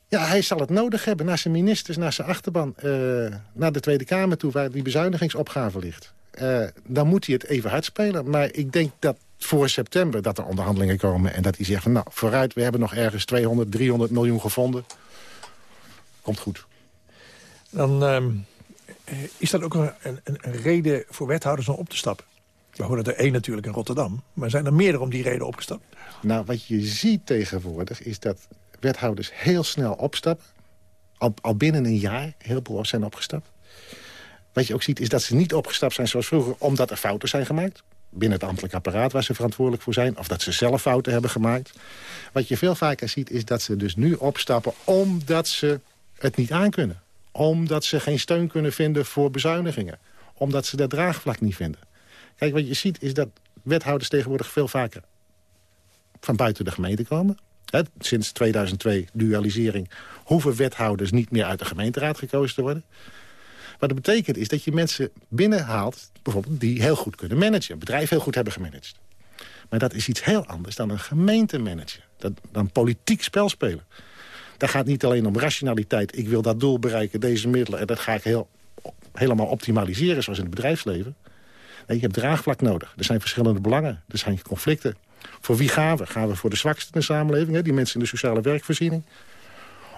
Ja, hij zal het nodig hebben naar zijn ministers, naar zijn achterban... Uh, naar de Tweede Kamer toe, waar die bezuinigingsopgave ligt. Uh, dan moet hij het even hard spelen. Maar ik denk dat voor september dat er onderhandelingen komen... en dat hij zegt van nou, vooruit, we hebben nog ergens 200, 300 miljoen gevonden. Komt goed. Dan uh, is dat ook een, een, een, reden voor wethouders om op te stappen. We horen er één natuurlijk in Rotterdam. Maar zijn er meerdere om die reden opgestapt? Nou, wat je ziet tegenwoordig is dat wethouders heel snel opstappen. Al, al binnen een jaar heel veel zijn opgestapt. Wat je ook ziet is dat ze niet opgestapt zijn zoals vroeger... omdat er fouten zijn gemaakt binnen het ambtelijk apparaat waar ze verantwoordelijk voor zijn... of dat ze zelf fouten hebben gemaakt. Wat je veel vaker ziet is dat ze dus nu opstappen... omdat ze het niet aankunnen. Omdat ze geen steun kunnen vinden voor bezuinigingen. Omdat ze dat draagvlak niet vinden. Kijk, wat je ziet is dat wethouders tegenwoordig veel vaker... van buiten de gemeente komen. sinds 2002, dualisering, hoeven wethouders niet meer uit de gemeenteraad gekozen te worden. Wat dat betekent is dat je mensen binnenhaalt... bijvoorbeeld die heel goed kunnen managen. Een bedrijf heel goed hebben gemanaged. Maar dat is iets heel anders dan een gemeente managen. Dat, dan politiek spel spelen. Daar gaat niet alleen om rationaliteit. Ik wil dat doel bereiken, deze middelen. En dat ga ik heel, helemaal optimaliseren, zoals in het bedrijfsleven. Je hebt draagvlak nodig. Er zijn verschillende belangen. Er zijn conflicten. Voor wie gaan we? Gaan we voor de zwaksten in de samenleving? Hè? Die mensen in de sociale werkvoorziening?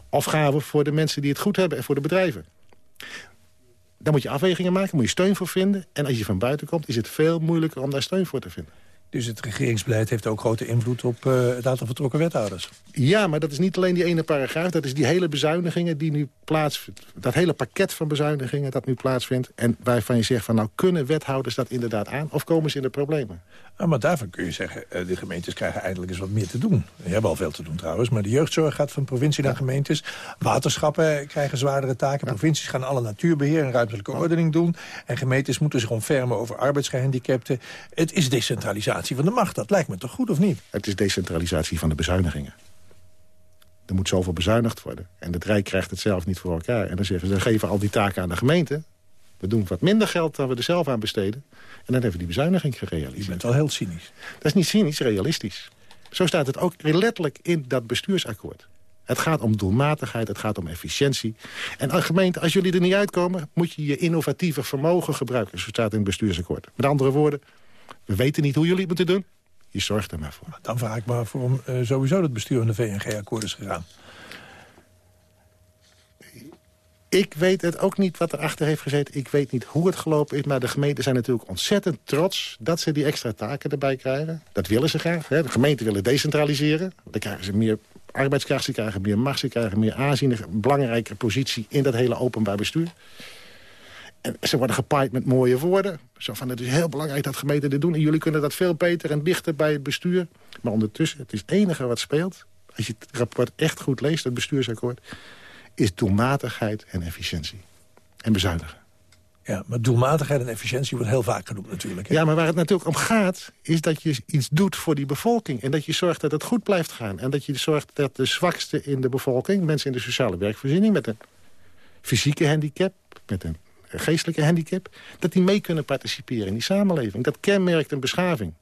Of gaan we voor de mensen die het goed hebben en voor de bedrijven? Dan moet je afwegingen maken, moet je steun voor vinden. En als je van buiten komt, is het veel moeilijker om daar steun voor te vinden. Dus het regeringsbeleid heeft ook grote invloed op uh, het aantal vertrokken wethouders. Ja, maar dat is niet alleen die ene paragraaf. Dat is die hele bezuinigingen die nu plaatsvindt. Dat hele pakket van bezuinigingen dat nu plaatsvindt. En waarvan je zegt van nou kunnen wethouders dat inderdaad aan? Of komen ze in de problemen? Nou, maar daarvan kun je zeggen, uh, de gemeentes krijgen eindelijk eens wat meer te doen. Die hebben al veel te doen trouwens. Maar de jeugdzorg gaat van provincie naar gemeentes. Waterschappen krijgen zwaardere taken. Provincies gaan alle natuurbeheer en ruimtelijke ordening doen. En gemeentes moeten zich ontfermen over arbeidsgehandicapten. Het is decentralisatie van de macht. Dat lijkt me toch goed, of niet? Het is decentralisatie van de bezuinigingen. Er moet zoveel bezuinigd worden. En het Rijk krijgt het zelf niet voor elkaar. En dan zeggen ze, dan geven al die taken aan de gemeente. We doen wat minder geld dan we er zelf aan besteden. En dan hebben we die bezuiniging gerealiseerd. Je bent wel heel cynisch. Dat is niet cynisch, realistisch. Zo staat het ook letterlijk in dat bestuursakkoord. Het gaat om doelmatigheid, het gaat om efficiëntie. En als gemeente, als jullie er niet uitkomen... moet je je innovatieve vermogen gebruiken. Zo staat in het bestuursakkoord. Met andere woorden, we weten niet hoe jullie het moeten doen. Je zorgt er maar voor. Dan vraag ik me waarom uh, sowieso het bestuur van de VNG-akkoord is gegaan. Ik weet het ook niet wat erachter heeft gezeten. Ik weet niet hoe het gelopen is. Maar de gemeenten zijn natuurlijk ontzettend trots... dat ze die extra taken erbij krijgen. Dat willen ze graag. Hè. De gemeenten willen decentraliseren. Dan krijgen ze meer arbeidskracht, ze krijgen meer macht... ze krijgen meer aanzien, een belangrijke positie... in dat hele openbaar bestuur. En ze worden gepaaid met mooie woorden. Zo van, het is heel belangrijk dat gemeenten dit doen. En jullie kunnen dat veel beter en dichter bij het bestuur. Maar ondertussen, het is het enige wat speelt... als je het rapport echt goed leest, het bestuursakkoord... is doelmatigheid en efficiëntie. En bezuinigen. Ja, maar doelmatigheid en efficiëntie wordt heel vaak genoemd natuurlijk. Hè? Ja, maar waar het natuurlijk om gaat... is dat je iets doet voor die bevolking. En dat je zorgt dat het goed blijft gaan. En dat je zorgt dat de zwakste in de bevolking... mensen in de sociale werkvoorziening... met een fysieke handicap, met een geestelijke handicap... dat die mee kunnen participeren in die samenleving. Dat kenmerkt een beschaving.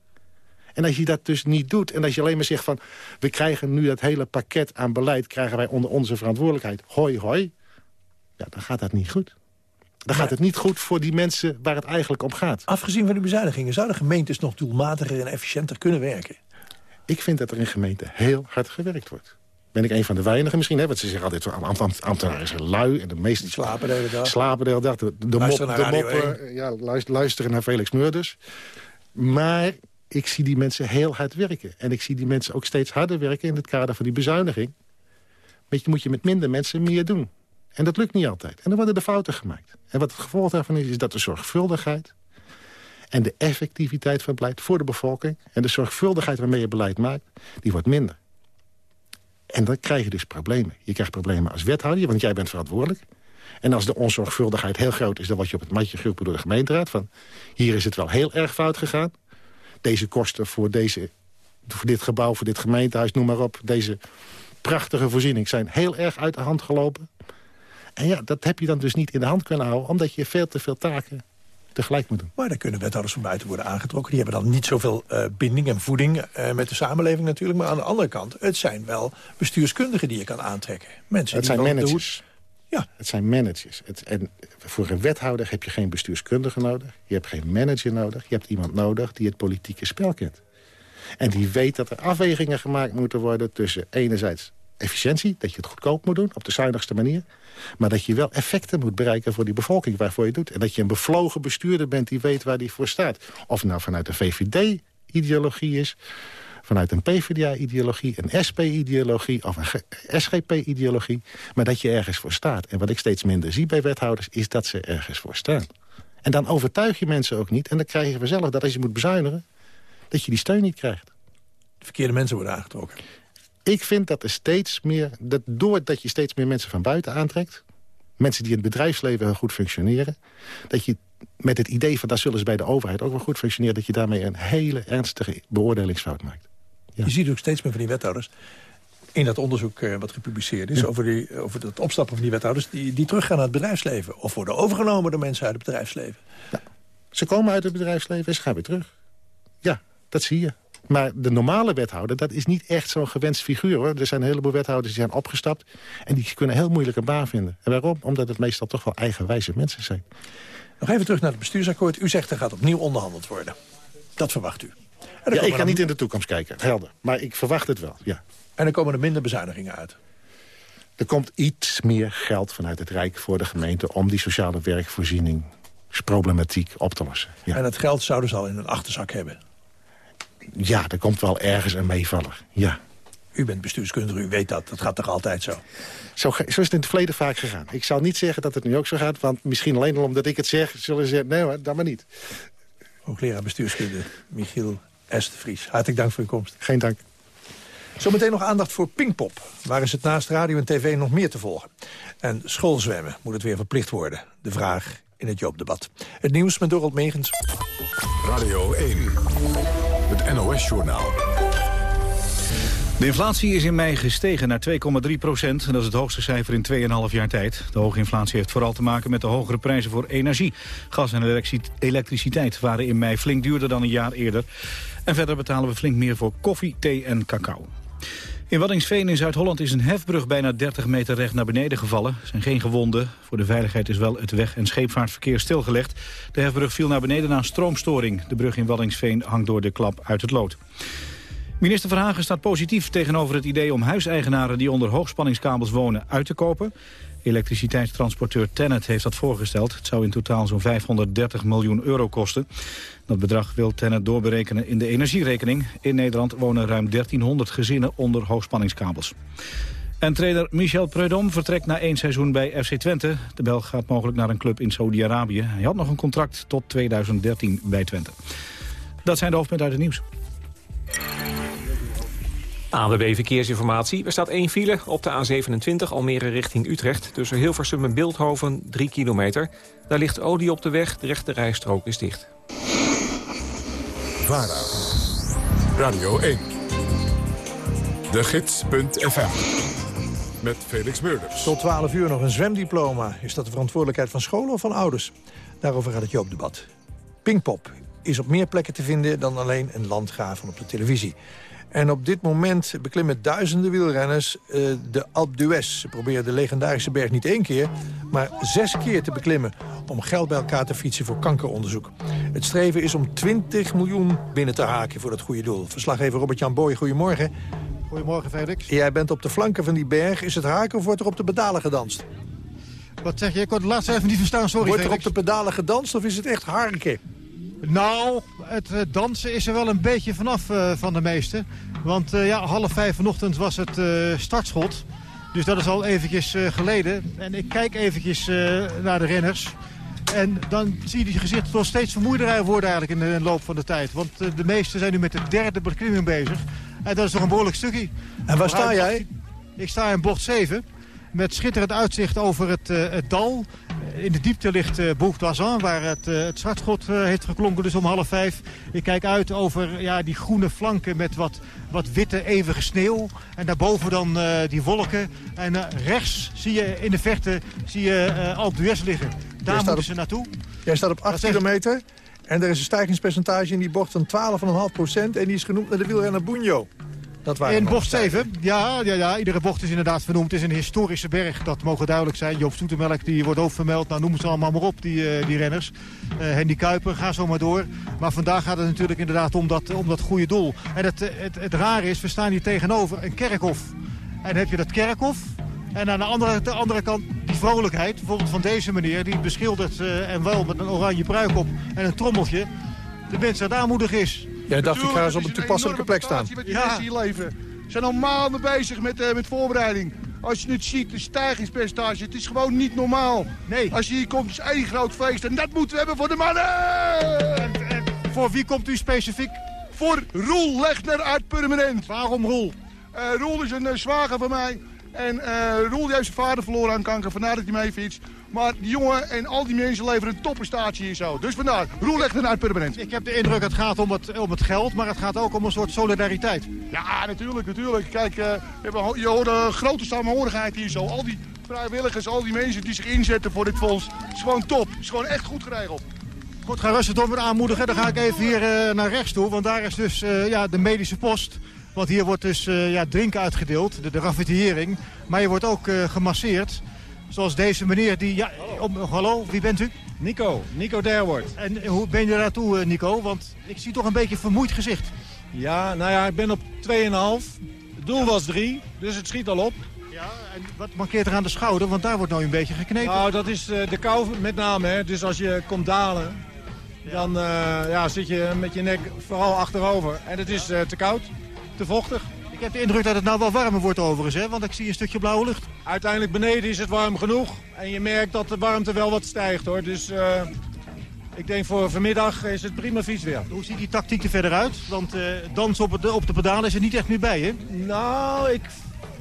En als je dat dus niet doet en als je alleen maar zegt van... we krijgen nu dat hele pakket aan beleid... krijgen wij onder onze verantwoordelijkheid, hoi hoi... ja, dan gaat dat niet goed. Dan gaat het niet goed voor die mensen waar het eigenlijk om gaat. Afgezien van die bezuinigingen... zouden gemeentes nog doelmatiger en efficiënter kunnen werken? Ik vind dat er in gemeenten heel hard gewerkt wordt ben ik een van de weinigen misschien. Hè, want ze zeggen altijd, ambtenaren zijn lui. En de meeste slapen de hele dag. Slapen de hele dag. De, de, mop, de moppen, ja, luisteren naar Felix Meurders. Maar ik zie die mensen heel hard werken. En ik zie die mensen ook steeds harder werken in het kader van die bezuiniging. Weet je, moet je met minder mensen meer doen. En dat lukt niet altijd. En dan worden er fouten gemaakt. En wat het gevolg daarvan is, is dat de zorgvuldigheid... en de effectiviteit van beleid voor de bevolking... en de zorgvuldigheid waarmee je beleid maakt, die wordt minder. En dan krijg je dus problemen. Je krijgt problemen als wethouder, want jij bent verantwoordelijk. En als de onzorgvuldigheid heel groot is... dan word je op het matje geroepen door de gemeenteraad. Van, hier is het wel heel erg fout gegaan. Deze kosten voor, deze, voor dit gebouw, voor dit gemeentehuis, noem maar op... deze prachtige voorziening zijn heel erg uit de hand gelopen. En ja, dat heb je dan dus niet in de hand kunnen houden... omdat je veel te veel taken tegelijk moet doen. Maar daar kunnen wethouders van buiten worden aangetrokken. Die hebben dan niet zoveel uh, binding en voeding uh, met de samenleving natuurlijk. Maar aan de andere kant, het zijn wel bestuurskundigen die je kan aantrekken. Mensen het die zijn managers. Ja. Het zijn managers. Het, en voor een wethouder heb je geen bestuurskundige nodig. Je hebt geen manager nodig. Je hebt iemand nodig die het politieke spel kent. En die weet dat er afwegingen gemaakt moeten worden tussen enerzijds efficiëntie, dat je het goedkoop moet doen, op de zuinigste manier. Maar dat je wel effecten moet bereiken voor die bevolking waarvoor je doet. En dat je een bevlogen bestuurder bent die weet waar die voor staat. Of nou vanuit de VVD-ideologie is, vanuit een PvdA-ideologie, een SP-ideologie of een SGP-ideologie. Maar dat je ergens voor staat. En wat ik steeds minder zie bij wethouders, is dat ze ergens voor staan. En dan overtuig je mensen ook niet. En dan krijg je vanzelf dat als je moet bezuinigen, dat je die steun niet krijgt. De verkeerde mensen worden aangetrokken. Ik vind dat er steeds meer, dat doordat je steeds meer mensen van buiten aantrekt... mensen die in het bedrijfsleven goed functioneren... dat je met het idee van dat zullen ze bij de overheid ook wel goed functioneren... dat je daarmee een hele ernstige beoordelingsfout maakt. Ja. Je ziet ook steeds meer van die wethouders in dat onderzoek uh, wat gepubliceerd is... Over, die, over het opstappen van die wethouders... Die, die teruggaan naar het bedrijfsleven. Of worden overgenomen door mensen uit het bedrijfsleven. Ja. Ze komen uit het bedrijfsleven en ze gaan weer terug. Ja, dat zie je. Maar de normale wethouder, dat is niet echt zo'n gewenst figuur. Hoor. Er zijn een heleboel wethouders die zijn opgestapt... en die kunnen heel moeilijk een baan vinden. En waarom? Omdat het meestal toch wel eigenwijze mensen zijn. Nog even terug naar het bestuursakkoord. U zegt er gaat opnieuw onderhandeld worden. Dat verwacht u. Ja, ik ga niet in de toekomst kijken, helder. Maar ik verwacht het wel, ja. En er komen er minder bezuinigingen uit? Er komt iets meer geld vanuit het Rijk voor de gemeente... om die sociale werkvoorzieningsproblematiek op te lossen. Ja. En dat geld zouden ze al in een achterzak hebben? ja, er komt wel ergens een meevaller. Ja. U bent bestuurskundige, u weet dat. Dat gaat toch altijd zo? Zo, zo is het in het verleden vaak gegaan. Ik zal niet zeggen dat het nu ook zo gaat, want misschien alleen al omdat ik het zeg... zullen ze zeggen, nee hoor, dat maar niet. Hoogleraar bestuurskunde Michiel Estevries. Hartelijk dank voor uw komst. Geen dank. Zometeen nog aandacht voor Pinkpop. Waar is het naast radio en tv nog meer te volgen? En schoolzwemmen moet het weer verplicht worden. De vraag in het Joopdebat. Het nieuws met Dorald Megens. Radio 1, het NOS-journaal. De inflatie is in mei gestegen naar 2,3 procent. Dat is het hoogste cijfer in 2,5 jaar tijd. De hoge inflatie heeft vooral te maken met de hogere prijzen voor energie. Gas en elektriciteit waren in mei flink duurder dan een jaar eerder. En verder betalen we flink meer voor koffie, thee en cacao. In Waddingsveen in Zuid-Holland is een hefbrug bijna 30 meter recht naar beneden gevallen. Er zijn geen gewonden. Voor de veiligheid is wel het weg- en scheepvaartverkeer stilgelegd. De hefbrug viel naar beneden na een stroomstoring. De brug in Waddingsveen hangt door de klap uit het lood. Minister Verhagen staat positief tegenover het idee om huiseigenaren die onder hoogspanningskabels wonen uit te kopen. Elektriciteitstransporteur Tennet heeft dat voorgesteld. Het zou in totaal zo'n 530 miljoen euro kosten. Dat bedrag wil Tennet doorberekenen in de energierekening. In Nederland wonen ruim 1300 gezinnen onder hoogspanningskabels. En trainer Michel Preudom vertrekt na één seizoen bij FC Twente. De Belg gaat mogelijk naar een club in Saudi-Arabië. Hij had nog een contract tot 2013 bij Twente. Dat zijn de hoofdpunten uit het nieuws. ANWB Verkeersinformatie. Er staat één file op de A27 Almere richting Utrecht. Tussen Hilversum en Beeldhoven, 3 kilometer. Daar ligt olie op de weg, de rechte rijstrook is dicht. VARA, Radio 1, de gids.fm, met Felix Meurders. Tot 12 uur nog een zwemdiploma. Is dat de verantwoordelijkheid van scholen of van ouders? Daarover gaat het Joopdebat. Pinkpop is op meer plekken te vinden dan alleen een landgraven op de televisie. En op dit moment beklimmen duizenden wielrenners uh, de Alpe d'Huez. Ze proberen de legendarische berg niet één keer, maar zes keer te beklimmen... om geld bij elkaar te fietsen voor kankeronderzoek. Het streven is om 20 miljoen binnen te haken voor dat goede doel. Verslaggever Robert-Jan Boy, goedemorgen. Goedemorgen, Felix. Jij bent op de flanken van die berg. Is het haken of wordt er op de pedalen gedanst? Wat zeg je? Ik kon het laatste even niet verstaan, sorry Wordt er Felix. op de pedalen gedanst of is het echt harken? Nou, het uh, dansen is er wel een beetje vanaf uh, van de meesten. Want uh, ja, half vijf vanochtend was het startschot. Dus dat is al eventjes geleden. En ik kijk eventjes naar de renners. En dan zie je die gezichten toch steeds vermoeider worden eigenlijk in de loop van de tijd. Want de meesten zijn nu met de derde beklimming bezig. En dat is toch een behoorlijk stukje. En waar sta jij? Ik sta in bocht 7. Met schitterend uitzicht over het, uh, het dal. In de diepte ligt uh, waar het, uh, het zwartschot heeft geklonken, dus om half vijf. Ik kijk uit over ja, die groene flanken met wat, wat witte, eeuwige sneeuw. En daarboven dan die wolken. En rechts zie je in de verte zie je Alpe d'Huez liggen. Daar moeten op, ze naartoe. Jij staat op 8 kilometer en er is een stijgingspercentage in die bocht van 12,5 procent. En die is genoemd naar de wielrenner Bunjo. In bocht 7, ja, ja, ja, iedere bocht is inderdaad vernoemd. Het is een historische berg, dat mogen duidelijk zijn. Joop Stoetemelk die wordt ook vermeld. Nou, noem ze allemaal maar op, die, uh, die renners. Uh, Henny Kuiper, ga zo maar door. Maar vandaag gaat het natuurlijk inderdaad om dat, om dat goede doel. En het, het, het rare is, we staan hier tegenover een kerkhof. En heb je dat kerkhof. En aan de andere, de andere kant die vrolijkheid. Bijvoorbeeld van deze meneer, die beschildert uh, en wel met een oranje pruik op en een trommeltje. De mens dat aanmoedig is. Jij dacht, ik ga eens op een toepasselijke plek staan. Ja. hier leven. Ze zijn al maanden bezig met, uh, met voorbereiding. Als je het ziet, de stijgingspercentage, het is gewoon niet normaal. Nee. Als je hier komt, is één groot feest. En dat moeten we hebben voor de mannen! En, en voor wie komt u specifiek? Voor Roel Legner uit Permanent. Waarom Roel? Uh, Roel is een uh, zwager van mij. En uh, Roel heeft zijn vader verloren aan kanker, vandaar dat hij mee fietst. Maar die jongen en al die mensen leveren een topprestatie hier zo. Dus vandaar, Roel legt uit permanent. Ik heb de indruk, het gaat om het, om het geld, maar het gaat ook om een soort solidariteit. Ja, natuurlijk, natuurlijk. Kijk, uh, je hoort een grote samenhorigheid hier zo. Al die vrijwilligers, al die mensen die zich inzetten voor dit fonds. Het is gewoon top. Het is gewoon echt goed geregeld. Goed, ga rustig door met aanmoedigen. Dan ga ik even hier uh, naar rechts toe, want daar is dus uh, ja, de medische post. Want hier wordt dus uh, ja, drinken uitgedeeld, de, de raffetiering. Maar je wordt ook uh, gemasseerd. Zoals deze meneer die... Ja, om, hallo, wie bent u? Nico, Nico Derwoord. En hoe ben je daartoe, Nico? Want ik zie toch een beetje een vermoeid gezicht. Ja, nou ja, ik ben op 2,5. Het doel was 3, dus het schiet al op. Ja, en wat mankeert er aan de schouder? Want daar wordt nou een beetje geknepen. Nou, dat is de kou met name, hè. Dus als je komt dalen, dan eh, ja, zit je met je nek vooral achterover. En het is eh, te koud, te vochtig. Ik heb de indruk dat het nou wel warmer wordt overigens, hè? want ik zie een stukje blauwe lucht. Uiteindelijk beneden is het warm genoeg. En je merkt dat de warmte wel wat stijgt hoor. Dus eh, ik denk voor vanmiddag is het prima fietsweer. Hoe ziet die tactiek er verder uit? Want uh, dans op, het, op de pedalen is er niet echt meer bij, hè? Nou, ik,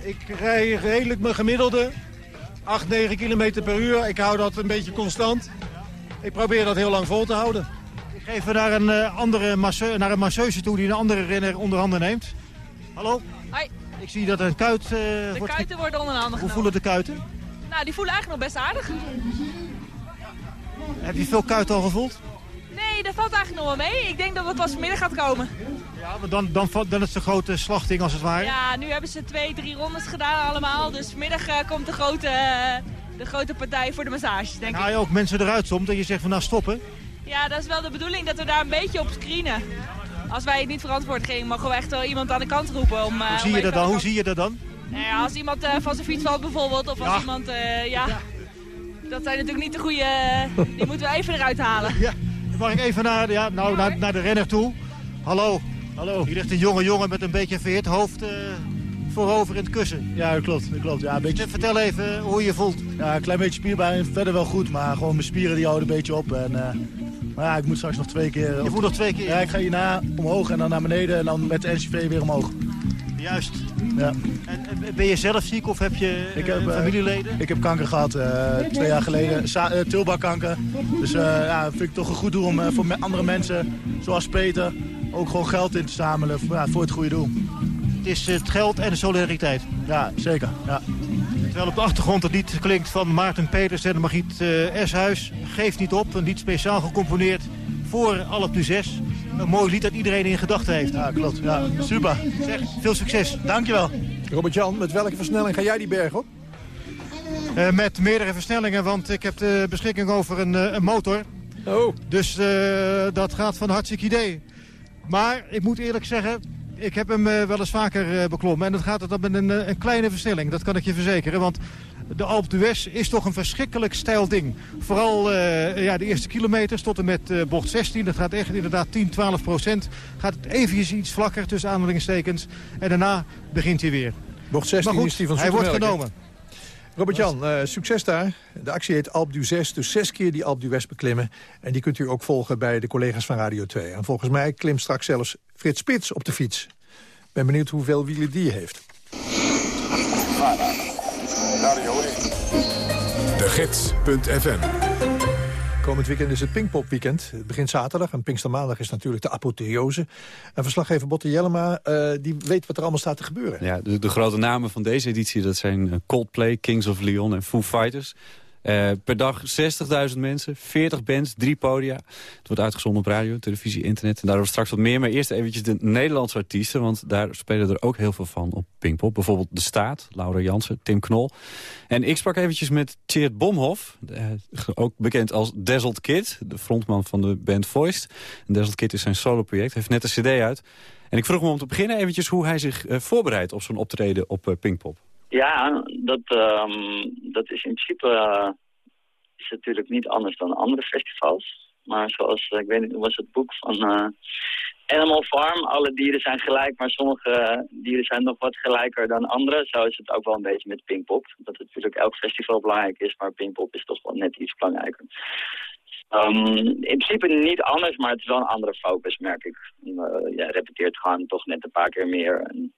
ik rij redelijk mijn gemiddelde. 8, 9 km per uur. Ik hou dat een beetje constant. Ik probeer dat heel lang vol te houden. Ik ga even naar een, uh, andere masseur, naar een masseuse toe die een andere renner onder handen neemt. Hallo? Hoi. Ik zie dat een kuit... Uh, de wordt kuiten worden onder Hoe voelen de kuiten? Nou, die voelen eigenlijk nog best aardig. Heb je veel kuiten al gevoeld? Nee, dat valt eigenlijk nog wel mee. Ik denk dat het pas vanmiddag gaat komen. Ja, maar dan, dan, dan is het een grote slachting als het ware. Ja, nu hebben ze twee, drie rondes gedaan allemaal. Dus vanmiddag uh, komt de grote, uh, de grote partij voor de massages, denk ik. Ga je ook mensen eruit soms dat je zegt van nou stoppen? Ja, dat is wel de bedoeling dat we daar een beetje op screenen. Als wij het niet verantwoord gingen, mogen we echt wel iemand aan de kant roepen. Om, uh, Hoe zie je dat dan? Hoe zie je dat dan? Nou ja, als iemand van zijn fiets valt bijvoorbeeld, of als ja. iemand, ja, ja, dat zijn natuurlijk niet de goede, die moeten we even eruit halen. (laughs) Ja. Mag ik even naar, ja, nou, naar, naar de renner toe? Hallo. Hallo. Hier ligt een jonge jongen met een beetje verhit hoofd uh, voorover in het kussen. Ja, dat klopt. Dat klopt. Ja, een beetje... Vertel even hoe je voelt. Ja, een klein beetje spierpijn. Verder wel goed, maar gewoon mijn spieren die houden een beetje op. En, uh, maar ja, ik moet straks nog twee keer... Je voelt nog twee keer? Ja, ik ga hierna omhoog en dan naar beneden en dan met de NCV weer omhoog. Juist. Ja. En, ben je zelf ziek of heb je ik heb, uh, familieleden? Uh, ik heb kanker gehad, uh, twee jaar geleden. Uh, Tulbakkanker. Dus ja, vind ik toch een goed doel om voor andere mensen, zoals Peter, ook gewoon geld in te zamelen voor, ja, voor het goede doel. Het is het geld en de solidariteit. Ja, zeker. Ja. Terwijl op de achtergrond het lied klinkt van Maarten Peters en Margriet Eshuis. Geef niet op, een lied speciaal gecomponeerd voor Alp du 6. Een mooi lied dat iedereen in gedachten heeft. Ja, klopt. Ja, super. Zeg, veel succes. Dankjewel. Robert-Jan, met welke versnelling ga jij die berg op? Uh, met meerdere versnellingen, want ik heb de beschikking over een, uh, een motor. Oh. Dus uh, dat gaat van hartstikke idee. Maar ik moet eerlijk zeggen, ik heb hem wel eens vaker beklommen. En dat gaat dan met een, een kleine versnelling, dat kan ik je verzekeren. Want de Alpe d'Huez is toch een verschrikkelijk stijl ding. Vooral uh, ja, de eerste kilometers tot en met uh, bocht 16. Dat gaat echt inderdaad 10, 12 procent. Gaat het eventjes iets vlakker tussen aanhalingstekens. En daarna begint hij weer. Bocht 16 goed, is die van hij wordt genomen. Robert-Jan, uh, succes daar. De actie heet Alpe d'Huez, dus zes keer die Alpe d'Huez beklimmen. En die kunt u ook volgen bij de collega's van Radio 2. En volgens mij klimt straks zelfs Frits Spits op de fiets. Ben benieuwd hoeveel wielen die heeft. De Gids.fm Komend weekend is het Pinkpop weekend. Het begint zaterdag en Pinkstermaandag is natuurlijk de apotheose. En verslaggever Botte Jellema, uh, die weet wat er allemaal staat te gebeuren. Ja, de, de grote namen van deze editie, dat zijn Coldplay, Kings of Leon en Foo Fighters. Uh, per dag 60.000 mensen, 40 bands, drie podia. Het wordt uitgezonden op radio, televisie, internet. En daarover straks wat meer. Maar eerst eventjes de Nederlandse artiesten. Want daar spelen er ook heel veel van op Pinkpop. Bijvoorbeeld De Staat, Laura Jansen, Tim Knol. En ik sprak eventjes met Tjeerd Bomhoff. Uh, ook bekend als Dazzled Kid. De frontman van de band Voiced. En Dazzled Kid is zijn solo-project. Heeft net een cd uit. En ik vroeg hem om te beginnen eventjes hoe hij zich uh, voorbereidt op zo'n optreden op Pinkpop. Ja, dat, um, dat is in principe uh, is natuurlijk niet anders dan andere festivals. Maar zoals, uh, ik weet niet, was het boek van uh, Animal Farm. Alle dieren zijn gelijk, maar sommige dieren zijn nog wat gelijker dan andere. Zo is het ook wel een beetje met Pinkpop. Dat het natuurlijk elk festival belangrijk is, maar Pinkpop is toch wel net iets belangrijker. Um, in principe niet anders, maar het is wel een andere focus, merk ik. Uh, repeteert gewoon toch net een paar keer meer. En,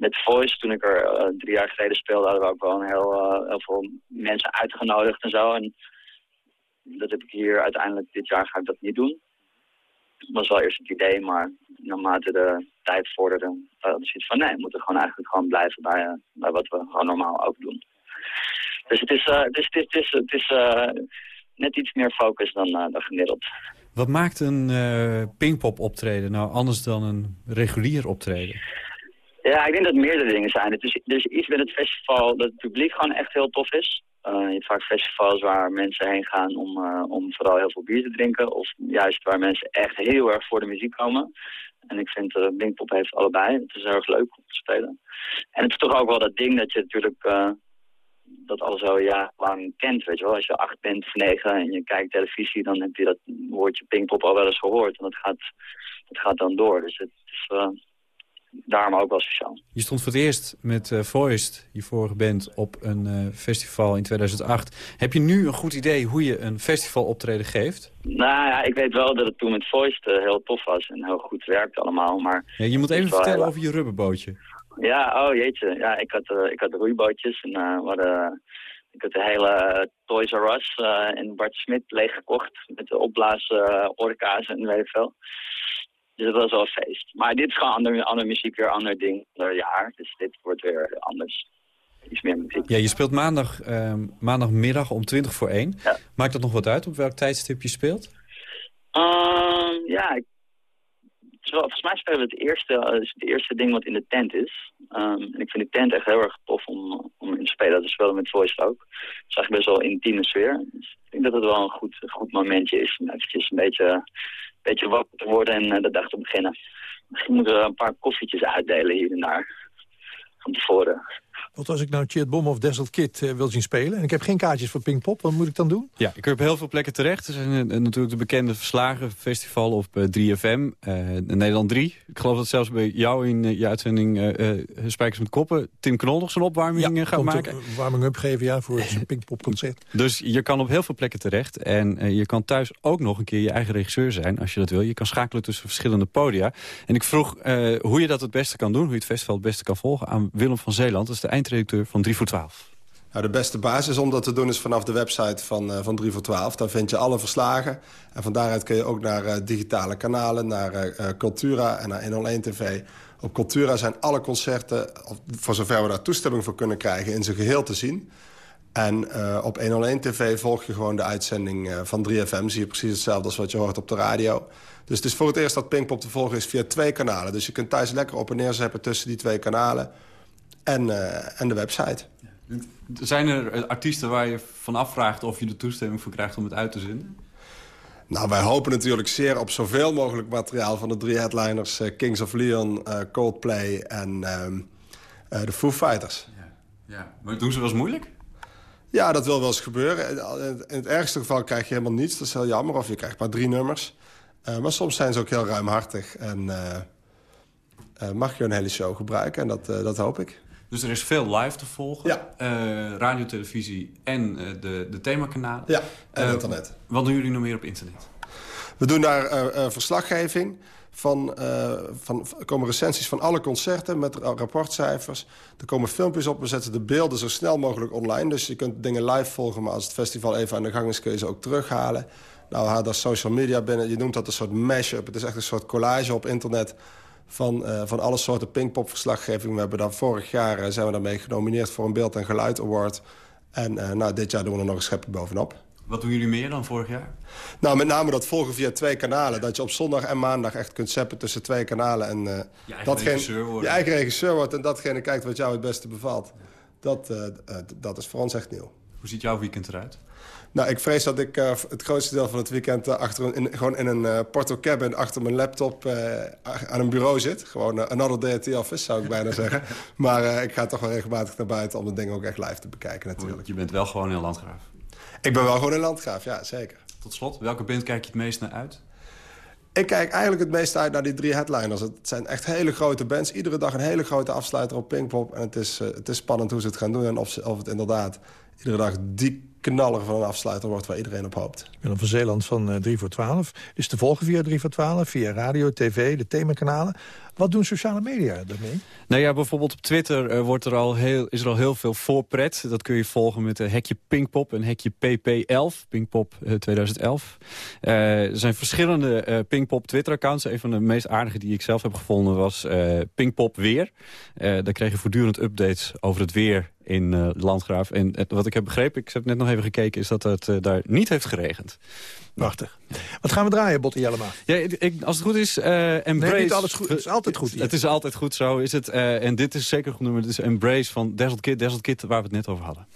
met Voice, toen ik er uh, drie jaar geleden speelde, hadden we ook wel heel, uh, heel veel mensen uitgenodigd en zo. En dat heb ik hier uiteindelijk, dit jaar ga ik dat niet doen. Dat was wel eerst het idee, maar naarmate de tijd vorderde, hadden ze iets van nee, we moeten gewoon eigenlijk gewoon blijven bij, wat we gewoon normaal ook doen. Dus het is, is, het is, net iets meer focus dan, dan gemiddeld. Wat maakt een Pinkpop optreden nou anders dan een regulier optreden? Ja, ik denk dat het meerdere dingen zijn. Het is, is iets met het festival dat het publiek gewoon echt heel tof is. Uh, je hebt vaak festivals waar mensen heen gaan om, uh, om vooral heel veel bier te drinken. Of juist waar mensen echt heel erg voor de muziek komen. En ik vind uh, Pinkpop heeft allebei. Het is heel erg leuk om te spelen. En het is toch ook wel dat ding dat je natuurlijk... dat al zo jarenlang kent, weet je wel. Als je acht bent negen en je kijkt televisie, dan heb je dat woordje Pinkpop al wel eens gehoord. En dat gaat, dat gaat dan door. Dus het is daarom ook wel sociaal. Je stond voor het eerst met uh, Voiced, je vorige band, op een uh, festival in 2008. Heb je nu een goed idee hoe je een festivaloptreden geeft? Nou ja, ik weet wel dat het toen met Voiced heel tof was en heel goed werkte allemaal. Maar ja, je moet even vertellen heel... over je rubberbootje. Ja, oh jeetje. Ja, ik had, uh, ik had roeibootjes en we hadden, ik had de hele Toys R Us in Bart Smit leeggekocht. Met de opblazen orka's en weet ik veel. Dus dat was wel feest. Maar dit is gewoon andere, andere muziek, weer ander ding, ander jaar. Dus dit wordt weer anders. Iets meer muziek. Ja, je speelt maandag, maandagmiddag om 20 voor 1. Ja. Maakt dat nog wat uit op welk tijdstip je speelt? Um, ja, ik volgens mij spelen we het eerste, is het eerste ding wat in de tent is. Um, en ik vind de tent echt heel erg tof om, om in te spelen. Dat is wel met voice ook. Het is eigenlijk best wel een intieme sfeer. Dus ik denk dat het wel een goed, goed momentje is om eventjes een beetje, beetje wakker te worden en uh, de dag te beginnen. Misschien moeten we een paar koffietjes uitdelen hier en daar. Van tevoren. Want als ik nou Chet Bom of Dazzled Kid uh, wil zien spelen... en ik heb geen kaartjes voor Pinkpop, wat moet ik dan doen? Ja, ik heb heel veel plekken terecht. Er zijn uh, natuurlijk de bekende Verslagen Festival op uh, 3FM, Nederland 3. Ik geloof dat zelfs bij jou in je uitzending Spijkers met Koppen... Tim Knol nog zijn opwarming ja, gaat maken. Een warming-up geven ja, voor zijn Pinkpop concert. (laughs) Dus je kan op heel veel plekken terecht. En je kan thuis ook nog een keer je eigen regisseur zijn, als je dat wil. Je kan schakelen tussen verschillende podia. En ik vroeg hoe je dat het beste kan doen, hoe je het festival het beste kan volgen... aan Willem van Zeeland, dat is de eindredacteur van 3 voor 12. Nou, de beste basis om dat te doen is vanaf de website van, uh, van 3 voor 12. Daar vind je alle verslagen. En van daaruit kun je ook naar uh, digitale kanalen, naar uh, Cultura en naar 101 TV. Op Cultura zijn alle concerten, voor zover we daar toestemming voor kunnen krijgen... in zijn geheel te zien. En op 101 TV volg je gewoon de uitzending van 3FM. Zie je precies hetzelfde als wat je hoort op de radio. Dus het is voor het eerst dat Pinkpop te volgen is via twee kanalen. Dus je kunt thuis lekker op en neer zetten tussen die twee kanalen... En, uh, en de website. Zijn er artiesten waar je van afvraagt of je de toestemming voor krijgt om het uit te zenden? Nou, wij hopen natuurlijk zeer op zoveel mogelijk materiaal van de drie headliners... Uh, Kings of Leon, uh, Coldplay en uh, de Foo Fighters. Ja. ja, maar doen ze wel eens moeilijk? Ja, dat wil wel eens gebeuren. In het ergste geval krijg je helemaal niets, dat is heel jammer. Of je krijgt maar drie nummers. maar soms zijn ze ook heel ruimhartig en mag je een hele show gebruiken. En dat, dat hoop ik. Dus er is veel live te volgen. Ja. Uh, radio, televisie en uh, de, de themakanalen. Ja, en uh, internet. Wat doen jullie nog meer op internet? We doen daar verslaggeving. Van, van, er komen recensies van alle concerten met rapportcijfers. Er komen filmpjes op. We zetten de beelden zo snel mogelijk online. Dus je kunt dingen live volgen. Maar als het festival even aan de gang is, kun je ze ook terughalen. Nou, haal daar social media binnen. Je noemt dat een soort mashup. Het is echt een soort collage op internet van, uh, van alle soorten Pinkpop-verslaggeving. We hebben daar vorig jaar uh, zijn we daarmee genomineerd voor een Beeld en Geluid Award. En uh, nou, dit jaar doen we er nog een schepje bovenop. Wat doen jullie meer dan vorig jaar? Nou, met name dat volgen via twee kanalen. Dat je op zondag en maandag echt kunt zappen tussen twee kanalen. En je eigen datgene, regisseur wordt. Je eigen regisseur wordt en datgene kijkt wat jou het beste bevalt. Dat, dat is voor ons echt nieuw. Hoe ziet jouw weekend eruit? Nou, ik vrees dat ik uh, het grootste deel van het weekend... Uh, achter een, in, gewoon in een uh, Porto Cabin achter mijn laptop aan een bureau zit. Gewoon another day at the office, zou ik bijna zeggen. (laughs) Maar ik ga toch wel regelmatig naar buiten... om de dingen ook echt live te bekijken natuurlijk. Je bent wel gewoon in Landgraaf? Ik ben wel gewoon in Landgraaf, ja, zeker. Tot slot, welke band kijk je het meest naar uit? Ik kijk eigenlijk het meest uit naar die drie headliners. Het zijn echt hele grote bands. Iedere dag een hele grote afsluiter op Pinkpop. En het is, het is spannend hoe ze het gaan doen. En of, ze, of het inderdaad iedere dag die knaller van een afsluiter wordt waar iedereen op hoopt. Willem van Zeeland van uh, 3 voor 12. Is te volgen via 3 voor 12, via radio, tv, de themakanalen. Wat doen sociale media daarmee? Nou ja, bijvoorbeeld op Twitter uh, wordt er al heel, is er al heel veel voorpret. Dat kun je volgen met een hekje Pinkpop en hekje PP11, Pinkpop uh, 2011. er zijn verschillende uh, Pinkpop Twitter-accounts. Een van de meest aardige die ik zelf heb gevonden was Pinkpop Weer. daar kreeg je voortdurend updates over het weer in uh, Landgraaf. En uh, wat ik heb begrepen, ik heb net nog even gekeken... is dat het uh, daar niet heeft geregend. Prachtig. Wat gaan we draaien, Botte Jellema? Ja, ik, als het goed is, Embrace... Nee, niet alles goed. Het is altijd goed hier. Het is altijd goed, zo is het. en dit is zeker goed nummer. Het is Embrace van Dazzled Kid. Dazzled Kid, waar we het net over hadden.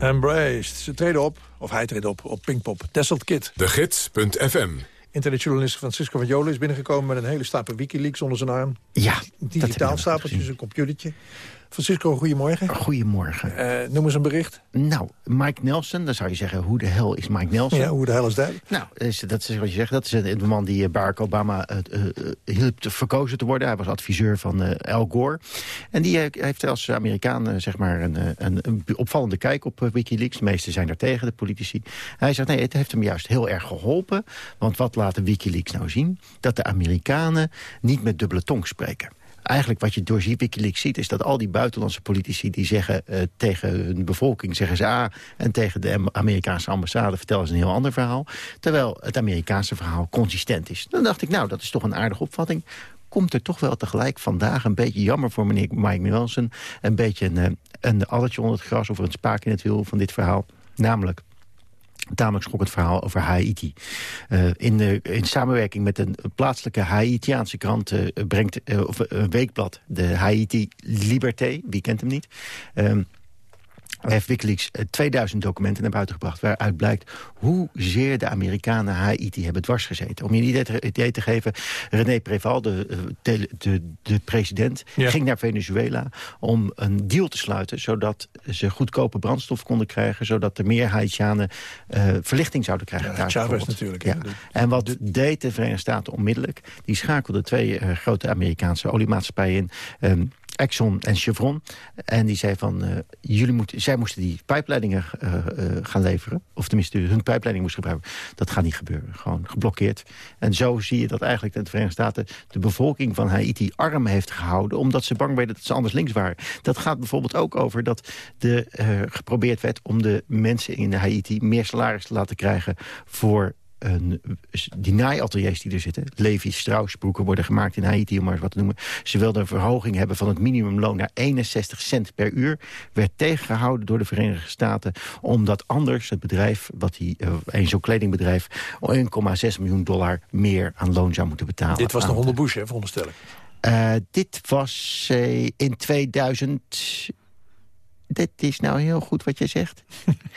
Embraced. Ze treden op, of hij treedt op, op Pinkpop. Desselt Kid. De Gids.fm. Internetjournalist Francisco van Jolen is binnengekomen... met een hele stapel Wikileaks onder zijn arm. Ja, digitaal stapeltje, een computertje. Francisco, goedemorgen. Goedemorgen. Uh, noem eens een bericht. Nou, Mike Nelson, dan zou je zeggen, hoe de hel is Mike Nelson? Ja, hoe de hel is dat? Nou, dat is wat je zegt. Dat is de man die Barack Obama uh, hielp verkozen te worden. Hij was adviseur van Al Gore. En die heeft als Amerikaan zeg maar een, een, een, opvallende kijk op Wikileaks. De meesten zijn daar tegen, de politici. Hij zegt, nee, het heeft hem juist heel erg geholpen. Want wat laten Wikileaks nou zien? Dat de Amerikanen niet met dubbele tong spreken eigenlijk wat je door Wikileaks ziet... is dat al die buitenlandse politici die zeggen uh, tegen hun bevolking... zeggen ze A en tegen de Amerikaanse ambassade vertellen ze een heel ander verhaal. Terwijl het Amerikaanse verhaal consistent is. Dan dacht ik, nou, dat is toch een aardige opvatting komt er toch wel tegelijk vandaag een beetje jammer voor meneer Mike Nelson. Een beetje een, eh, een addertje onder het gras of een spaak in het wiel van dit verhaal. Namelijk, tamelijk schokkend verhaal over Haiti. Uh, in, de, in samenwerking met een plaatselijke Haitiaanse krant... Uh, brengt uh, of, een weekblad, de Haiti Liberté. Wie kent hem niet? Um, heeft Wikileaks 2000 documenten naar buiten gebracht... waaruit blijkt hoezeer de Amerikanen Haiti hebben dwarsgezeten. Om je een idee te, idee te geven, René Preval, de, de, de, de president... Ja. ging naar Venezuela om een deal te sluiten... zodat ze goedkope brandstof konden krijgen... zodat er meer Haitianen uh, verlichting zouden krijgen. Ja, Chavez natuurlijk. Ja. En wat deed de Verenigde Staten onmiddellijk? Die schakelde twee uh, grote Amerikaanse oliemaatschappijen in... Um, Exxon en Chevron. En die zei van, uh, jullie moeten, zij moesten die pijpleidingen uh, uh, gaan leveren. Of tenminste, hun pijpleiding moest gebruiken. Dat gaat niet gebeuren. Gewoon geblokkeerd. En zo zie je dat eigenlijk de Verenigde Staten... de bevolking van Haiti arm heeft gehouden... omdat ze bang werden dat ze anders links waren. Dat gaat bijvoorbeeld ook over dat de, geprobeerd werd... om de mensen in Haiti meer salaris te laten krijgen... voor een, die naaiateliers die er zitten. Levi Strauss broeken worden gemaakt in Haiti, om maar eens wat te noemen. Ze wilden een verhoging hebben van het minimumloon naar 61 cent per uur. Werd tegengehouden door de Verenigde Staten. Omdat anders het bedrijf, wat die, uh, een zo'n kledingbedrijf... 1,6 miljoen dollar meer aan loon zou moeten betalen. Dit was nog onder Bush, hè, veronderstel ik. Uh, dit was uh, in 2000 dit is nou heel goed wat je zegt.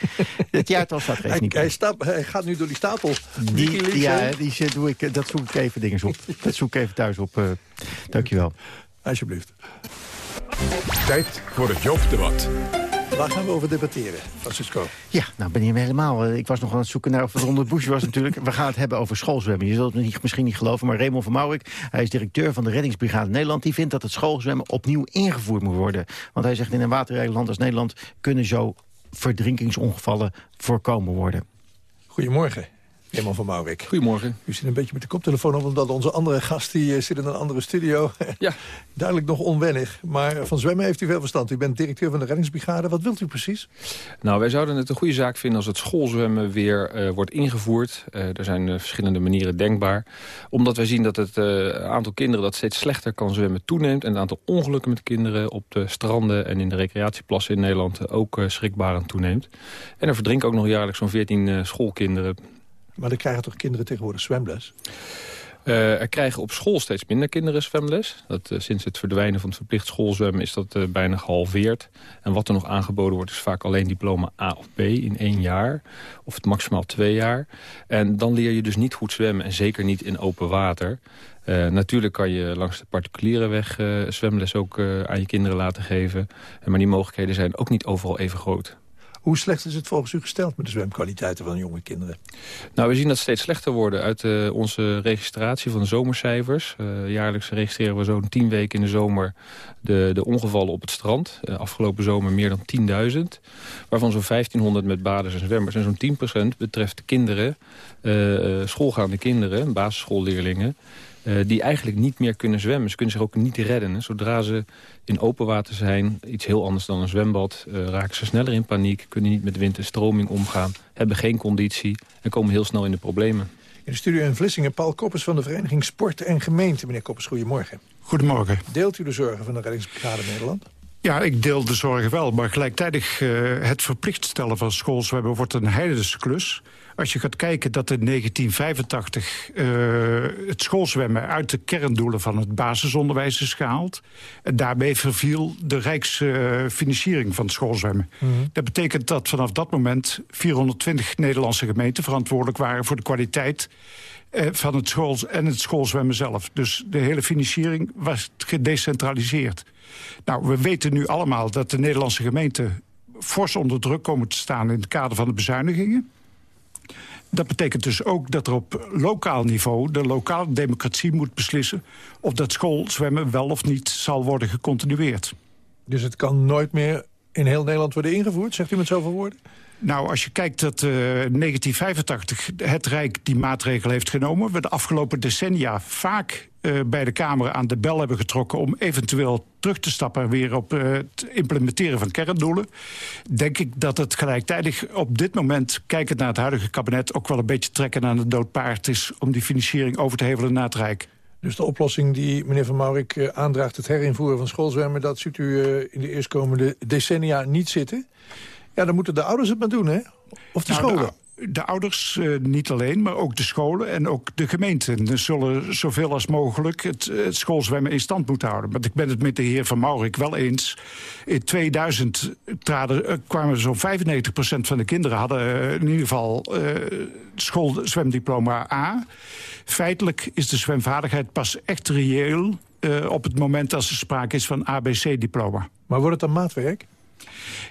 (laughs) het jaartal staat er hij, niet hij, stap, hij, gaat nu door die stapel. Die, ja, die doe ik, dat zoek ik even dingen op. (laughs) dat zoek ik even thuis op. Uh, dankjewel. Alsjeblieft. Tijd voor het Joop-debat. Waar gaan we over debatteren, Francisco? Ja, nou ben je helemaal. Ik was nog aan het zoeken naar of het onder Bush was natuurlijk. We gaan het hebben over schoolzwemmen. Je zult het misschien niet geloven, maar Raymond van Maurik... hij is directeur van de Reddingsbrigade Nederland... die vindt dat het schoolzwemmen opnieuw ingevoerd moet worden. Want hij zegt in een waterrijk land als Nederland... kunnen zo verdrinkingsongevallen voorkomen worden. Goedemorgen. Herman van Maurik. Goedemorgen. U zit een beetje met de koptelefoon op, omdat onze andere gast die zit in een andere studio. Ja. (laughs) Duidelijk nog onwennig. Maar van zwemmen heeft u veel verstand. U bent directeur van de reddingsbrigade. Wat wilt u precies? Nou, wij zouden het een goede zaak vinden als het schoolzwemmen weer uh, wordt ingevoerd. Uh, er zijn uh, verschillende manieren denkbaar. Omdat wij zien dat het aantal kinderen dat steeds slechter kan zwemmen toeneemt. En het aantal ongelukken met kinderen op de stranden en in de recreatieplassen in Nederland ook schrikbarend toeneemt. En er verdrinken ook nog jaarlijks zo'n 14 schoolkinderen maar dan krijgen toch kinderen tegenwoordig zwemles? Uh, er krijgen op school steeds minder kinderen zwemles. Dat, uh, sinds het verdwijnen van het verplicht schoolzwemmen is dat uh, bijna gehalveerd. En wat er nog aangeboden wordt is vaak alleen diploma A of B in één jaar. Of het maximaal twee jaar. En dan leer je dus niet goed zwemmen en zeker niet in open water. natuurlijk kan je langs de particuliere weg zwemles ook aan je kinderen laten geven. Maar die mogelijkheden zijn ook niet overal even groot. Hoe slecht is het volgens u gesteld met de zwemkwaliteiten van jonge kinderen? Nou, we zien dat steeds slechter worden uit uh, onze registratie van de zomercijfers. Uh, jaarlijks registreren we zo'n 10 weken in de zomer de, de ongevallen op het strand. Uh, afgelopen zomer meer dan 10.000. Waarvan zo'n 1500 met baders en zwemmers. En zo'n 10% betreft kinderen, schoolgaande kinderen, basisschoolleerlingen... Uh, die eigenlijk niet meer kunnen zwemmen. Ze kunnen zich ook niet redden. Hè. Zodra ze in open water zijn, iets heel anders dan een zwembad... Uh, raken ze sneller in paniek, kunnen niet met wind en stroming omgaan... hebben geen conditie en komen heel snel in de problemen. In de studio in Vlissingen, Paul Koppers van de Vereniging Sport en Gemeente. Meneer Koppers, goedemorgen. Goedemorgen. Deelt u de zorgen van de reddingsbrigade Nederland? Ja, ik deel de zorgen wel, maar gelijktijdig uh, het verplicht stellen van schoolzwemmen wordt een heidense klus. Als je gaat kijken dat in 1985 uh, het schoolzwemmen uit de kerndoelen van het basisonderwijs is gehaald. En daarmee verviel de rijksfinanciering uh, van het schoolzwemmen. Mm -hmm. Dat betekent dat vanaf dat moment 420 Nederlandse gemeenten verantwoordelijk waren voor de kwaliteit uh, van het school en het schoolzwemmen zelf. Dus de hele financiering was gedecentraliseerd. Nou, we weten nu allemaal dat de Nederlandse gemeenten fors onder druk komen te staan in het kader van de bezuinigingen. Dat betekent dus ook dat er op lokaal niveau de lokale democratie moet beslissen of dat schoolzwemmen wel of niet zal worden gecontinueerd. Dus het kan nooit meer in heel Nederland worden ingevoerd, zegt u met zoveel woorden? Nou, als je kijkt dat uh, 1985 het Rijk die maatregel heeft genomen... we de afgelopen decennia vaak uh, bij de Kamer aan de bel hebben getrokken... om eventueel terug te stappen weer op uh, het implementeren van kerndoelen... denk ik dat het gelijktijdig op dit moment, kijkend naar het huidige kabinet... ook wel een beetje trekken aan het doodpaard is... om die financiering over te hevelen naar het Rijk. Dus de oplossing die meneer Van Maurik aandraagt... het herinvoeren van schoolzwemmen... dat ziet u in de eerstkomende decennia niet zitten... Ja, dan moeten de ouders het maar doen, hè? Of de nou, scholen? De, de ouders uh, niet alleen, maar ook de scholen en ook de gemeenten... zullen zoveel als mogelijk het, het, schoolzwemmen in stand moeten houden. Maar ik ben het met de heer Van Maurik wel eens. In 2000 traden, uh, kwamen zo'n 95% van de kinderen... hadden uh, in ieder geval schoolzwemdiploma A. Feitelijk is de zwemvaardigheid pas echt reëel... op het moment dat er sprake is van ABC-diploma. Maar wordt het dan maatwerk?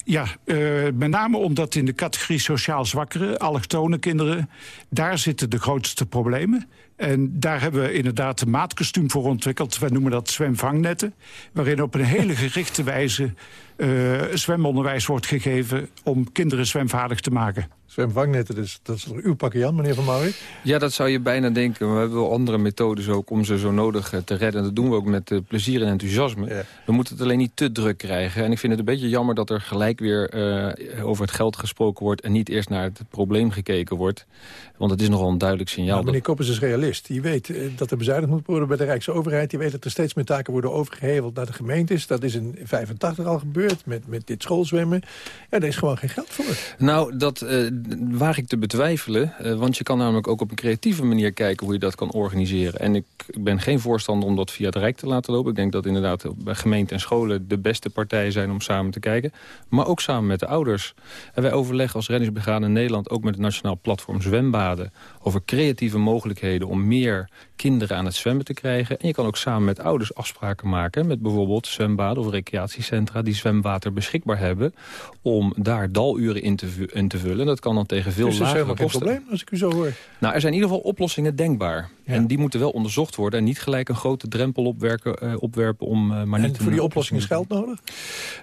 Ja, uh, met name omdat in de categorie sociaal zwakkere, allochtone kinderen... daar zitten de grootste problemen. En daar hebben we inderdaad een maatkostuum voor ontwikkeld. Wij noemen dat zwemvangnetten. Waarin op een hele (laughs) gerichte wijze uh, zwemonderwijs wordt gegeven... om kinderen zwemvaardig te maken. Zwemvangnetten, dus, dat is toch uw pakje aan, meneer Van Maurik? Ja, dat zou je bijna denken. We hebben wel andere methodes ook om ze zo nodig te redden. En dat doen we ook met uh, plezier en enthousiasme. Ja. We moeten het alleen niet te druk krijgen. En ik vind het een beetje jammer dat er gelijk weer uh, over het geld gesproken wordt... en niet eerst naar het probleem gekeken wordt. Want het is nogal een duidelijk signaal. Nou, meneer Koppers is realist. Die weet uh, dat er bezuinigd moet worden bij de Rijksoverheid. Die weet dat er steeds meer taken worden overgeheveld naar de gemeentes. Dat is in 85 al gebeurd met, met dit schoolzwemmen. Ja, daar is gewoon geen geld voor. Nou, dat waag ik te betwijfelen. Uh, want je kan namelijk ook op een creatieve manier kijken hoe je dat kan organiseren. En ik, ben geen voorstander om dat via het Rijk te laten lopen. Ik denk dat inderdaad bij gemeenten en scholen de beste partijen zijn om samen te kijken. Maar ook samen met de ouders. En wij overleggen als reddingsbrigade in Nederland ook met het Nationaal Platform Zwembaden over creatieve mogelijkheden om meer kinderen aan het zwemmen te krijgen. En je kan ook samen met ouders afspraken maken... met bijvoorbeeld zwembaden of recreatiecentra die zwemwater beschikbaar hebben... om daar daluren in te, in te vullen. Dat kan dan tegen veel dus lagere kosten. Dus dat is helemaal geen probleem, als ik u zo hoor. Nou, er zijn in ieder geval oplossingen denkbaar. Ja. En die moeten wel onderzocht worden... en niet gelijk een grote drempel opwerken, uh, opwerpen om uh, maar en niet... voor die oplossing is geld nodig?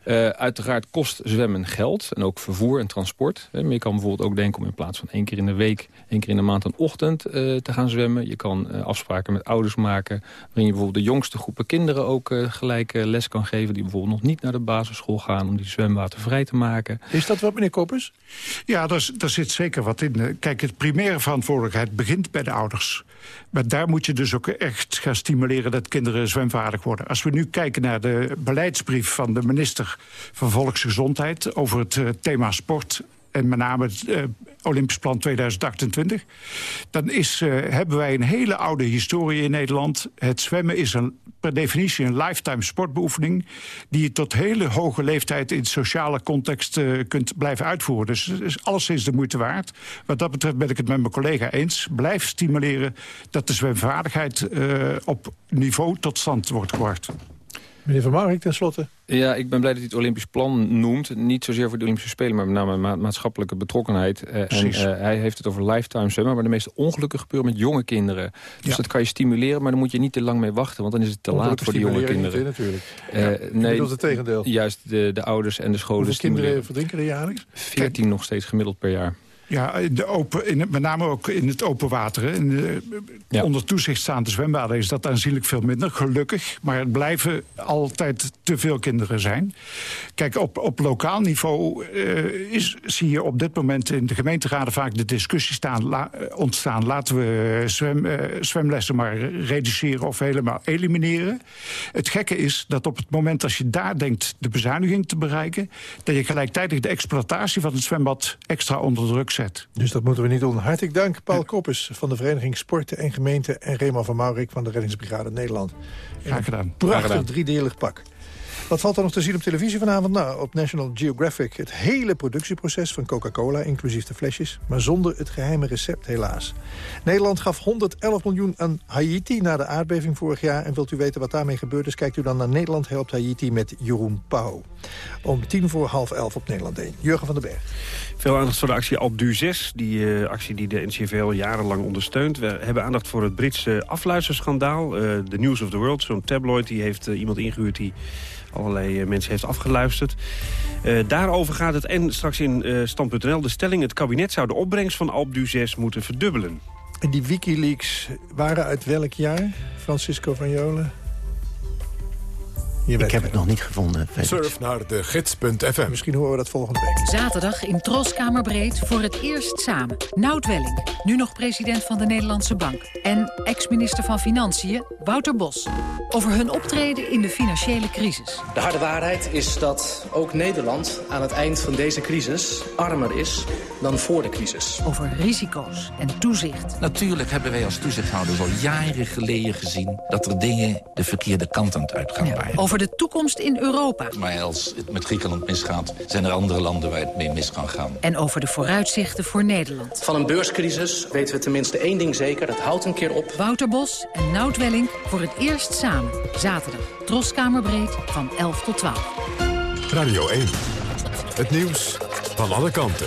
Uh, uiteraard kost zwemmen geld en ook vervoer en transport. Maar je kan bijvoorbeeld ook denken om in plaats van één keer in de week... één keer in de maand een ochtend te gaan zwemmen. Je kan afspraken met ouders maken... waarin je bijvoorbeeld de jongste groepen kinderen ook gelijk les kan geven... die bijvoorbeeld nog niet naar de basisschool gaan... om die zwemwater vrij te maken. Is dat wat, meneer Koppers? Ja, daar, daar zit zeker wat in. Kijk, het primaire verantwoordelijkheid begint bij de ouders. Maar daar moet je dus ook echt gaan stimuleren dat kinderen zwemvaardig worden. Als we nu kijken naar de beleidsbrief van de minister van Volksgezondheid... over het uh, thema sport en met name het uh, Olympisch Plan 2028... dan is, uh, hebben wij een hele oude historie in Nederland. Het zwemmen is een, per definitie een lifetime sportbeoefening... die je tot hele hoge leeftijd in sociale context uh, kunt blijven uitvoeren. Dus het is alleszins de moeite waard. Wat dat betreft ben ik het met mijn collega eens. Blijf stimuleren dat de zwemvaardigheid op niveau tot stand wordt gebracht. Meneer Van Marwijk, tenslotte. Ja, ik ben blij dat hij het Olympisch plan noemt. Niet zozeer voor de Olympische Spelen, maar met name ma maatschappelijke betrokkenheid. Uh, en uh, hij heeft het over lifetime zwemmen, maar de meeste ongelukken gebeuren met jonge kinderen. Dus ja. dat kan je stimuleren, maar dan moet je niet te lang mee wachten, want dan is het te laat voor die jonge kinderen. Niet, natuurlijk. Uh, ja, nee, het tegendeel. Juist de, de ouders en de scholen Hoeveel kinderen verdrinken er jaarlijks? 14 nog steeds gemiddeld per jaar. Ja, de open, in het, met name ook in het open water. In de, ja. Onder toezicht staande zwembaden is dat aanzienlijk veel minder, gelukkig. Maar het blijven altijd te veel kinderen zijn. Kijk, op, op lokaal niveau uh, is, zie je op dit moment in de gemeenteraden vaak de discussie staan, la, ontstaan. Laten we zwem, uh, zwemlessen maar reduceren of helemaal elimineren. Het gekke is dat op het moment als je daar denkt de bezuiniging te bereiken... dat je gelijktijdig de exploitatie van het zwembad extra onder druk zet Dus dat moeten we niet doen. Hartelijk dank, Paul Koppes van de Vereniging Sporten en Gemeente... en Rema van Maurik van de Reddingsbrigade Nederland. Graag gedaan. Prachtig Graag gedaan. driedelig pak. Wat valt er nog te zien op televisie vanavond? Nou, op National Geographic het hele productieproces van Coca-Cola... inclusief de flesjes, maar zonder het geheime recept helaas. Nederland gaf 111 miljoen aan Haiti na de aardbeving vorig jaar. En wilt u weten wat daarmee gebeurd is... kijkt u dan naar Nederland helpt Haiti met Jeroen Pauw. Om tien voor half elf op Nederland 1. Jurgen van den Berg. Veel aandacht voor de actie Alpe 6, die uh, actie die de NCVL jarenlang ondersteunt. We hebben aandacht voor het Britse afluisterschandaal. Uh, The News of the World, zo'n tabloid, die heeft uh, iemand ingehuurd... die allerlei mensen heeft afgeluisterd. Uh, daarover gaat het en straks in uh, stand.nl de stelling... het kabinet zou de opbrengst van Alpe 6 moeten verdubbelen. En die Wikileaks waren uit welk jaar, Francisco van Jolen? Ik heb het nog niet gevonden. Felix. Surf naar de gids.fm. Misschien horen we dat volgende week. Zaterdag in Troskamerbreed voor het eerst samen. Nout Welling, nu nog president van de Nederlandse Bank. En ex-minister van Financiën, Wouter Bos. Over hun optreden in de financiële crisis. De harde waarheid is dat ook Nederland aan het eind van deze crisis... armer is dan voor de crisis. Over risico's en toezicht. Natuurlijk hebben wij als toezichthouders al jaren geleden gezien... dat er dingen de verkeerde kant aan het uitgaan ja, waren. Over de toekomst in Europa. Maar als het met Griekenland misgaat... zijn er andere landen waar het mee mis kan gaan. En over de vooruitzichten voor Nederland. Van een beurscrisis weten we tenminste één ding zeker. Dat houdt een keer op. Wouter Bos en Nout Welling voor het eerst samen. Zaterdag. Troskamerbreed van 11 tot 12. Radio 1. Het nieuws van alle kanten.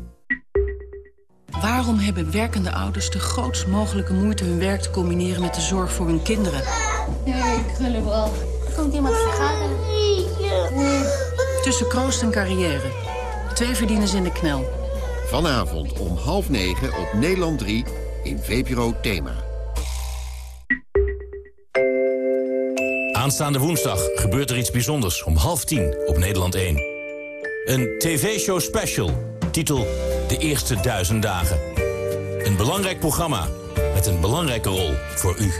Waarom hebben werkende ouders de grootst mogelijke moeite hun werk te combineren met de zorg voor hun kinderen? Nee, krullenbal. Er komt iemand vergaderen. Tussen kroost en carrière. Twee verdieners in de knel. Vanavond om half negen op Nederland 3 in VPRO Thema. Aanstaande woensdag gebeurt er iets bijzonders om half tien op Nederland 1. Een tv-show special, titel De Eerste Duizend Dagen. Een belangrijk programma met een belangrijke rol voor u.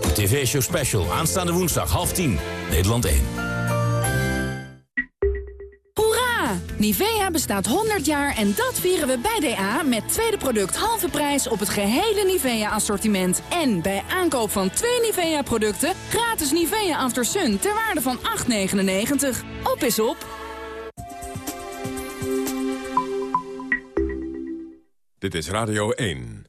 De tv-show special, aanstaande woensdag, half tien, Nederland 1. Hoera! Nivea bestaat 100 jaar en dat vieren we bij DA met tweede product halve prijs op het gehele Nivea-assortiment. En bij aankoop van twee Nivea-producten gratis Nivea After Sun ter waarde van 8,99. Op is op! Dit is Radio 1.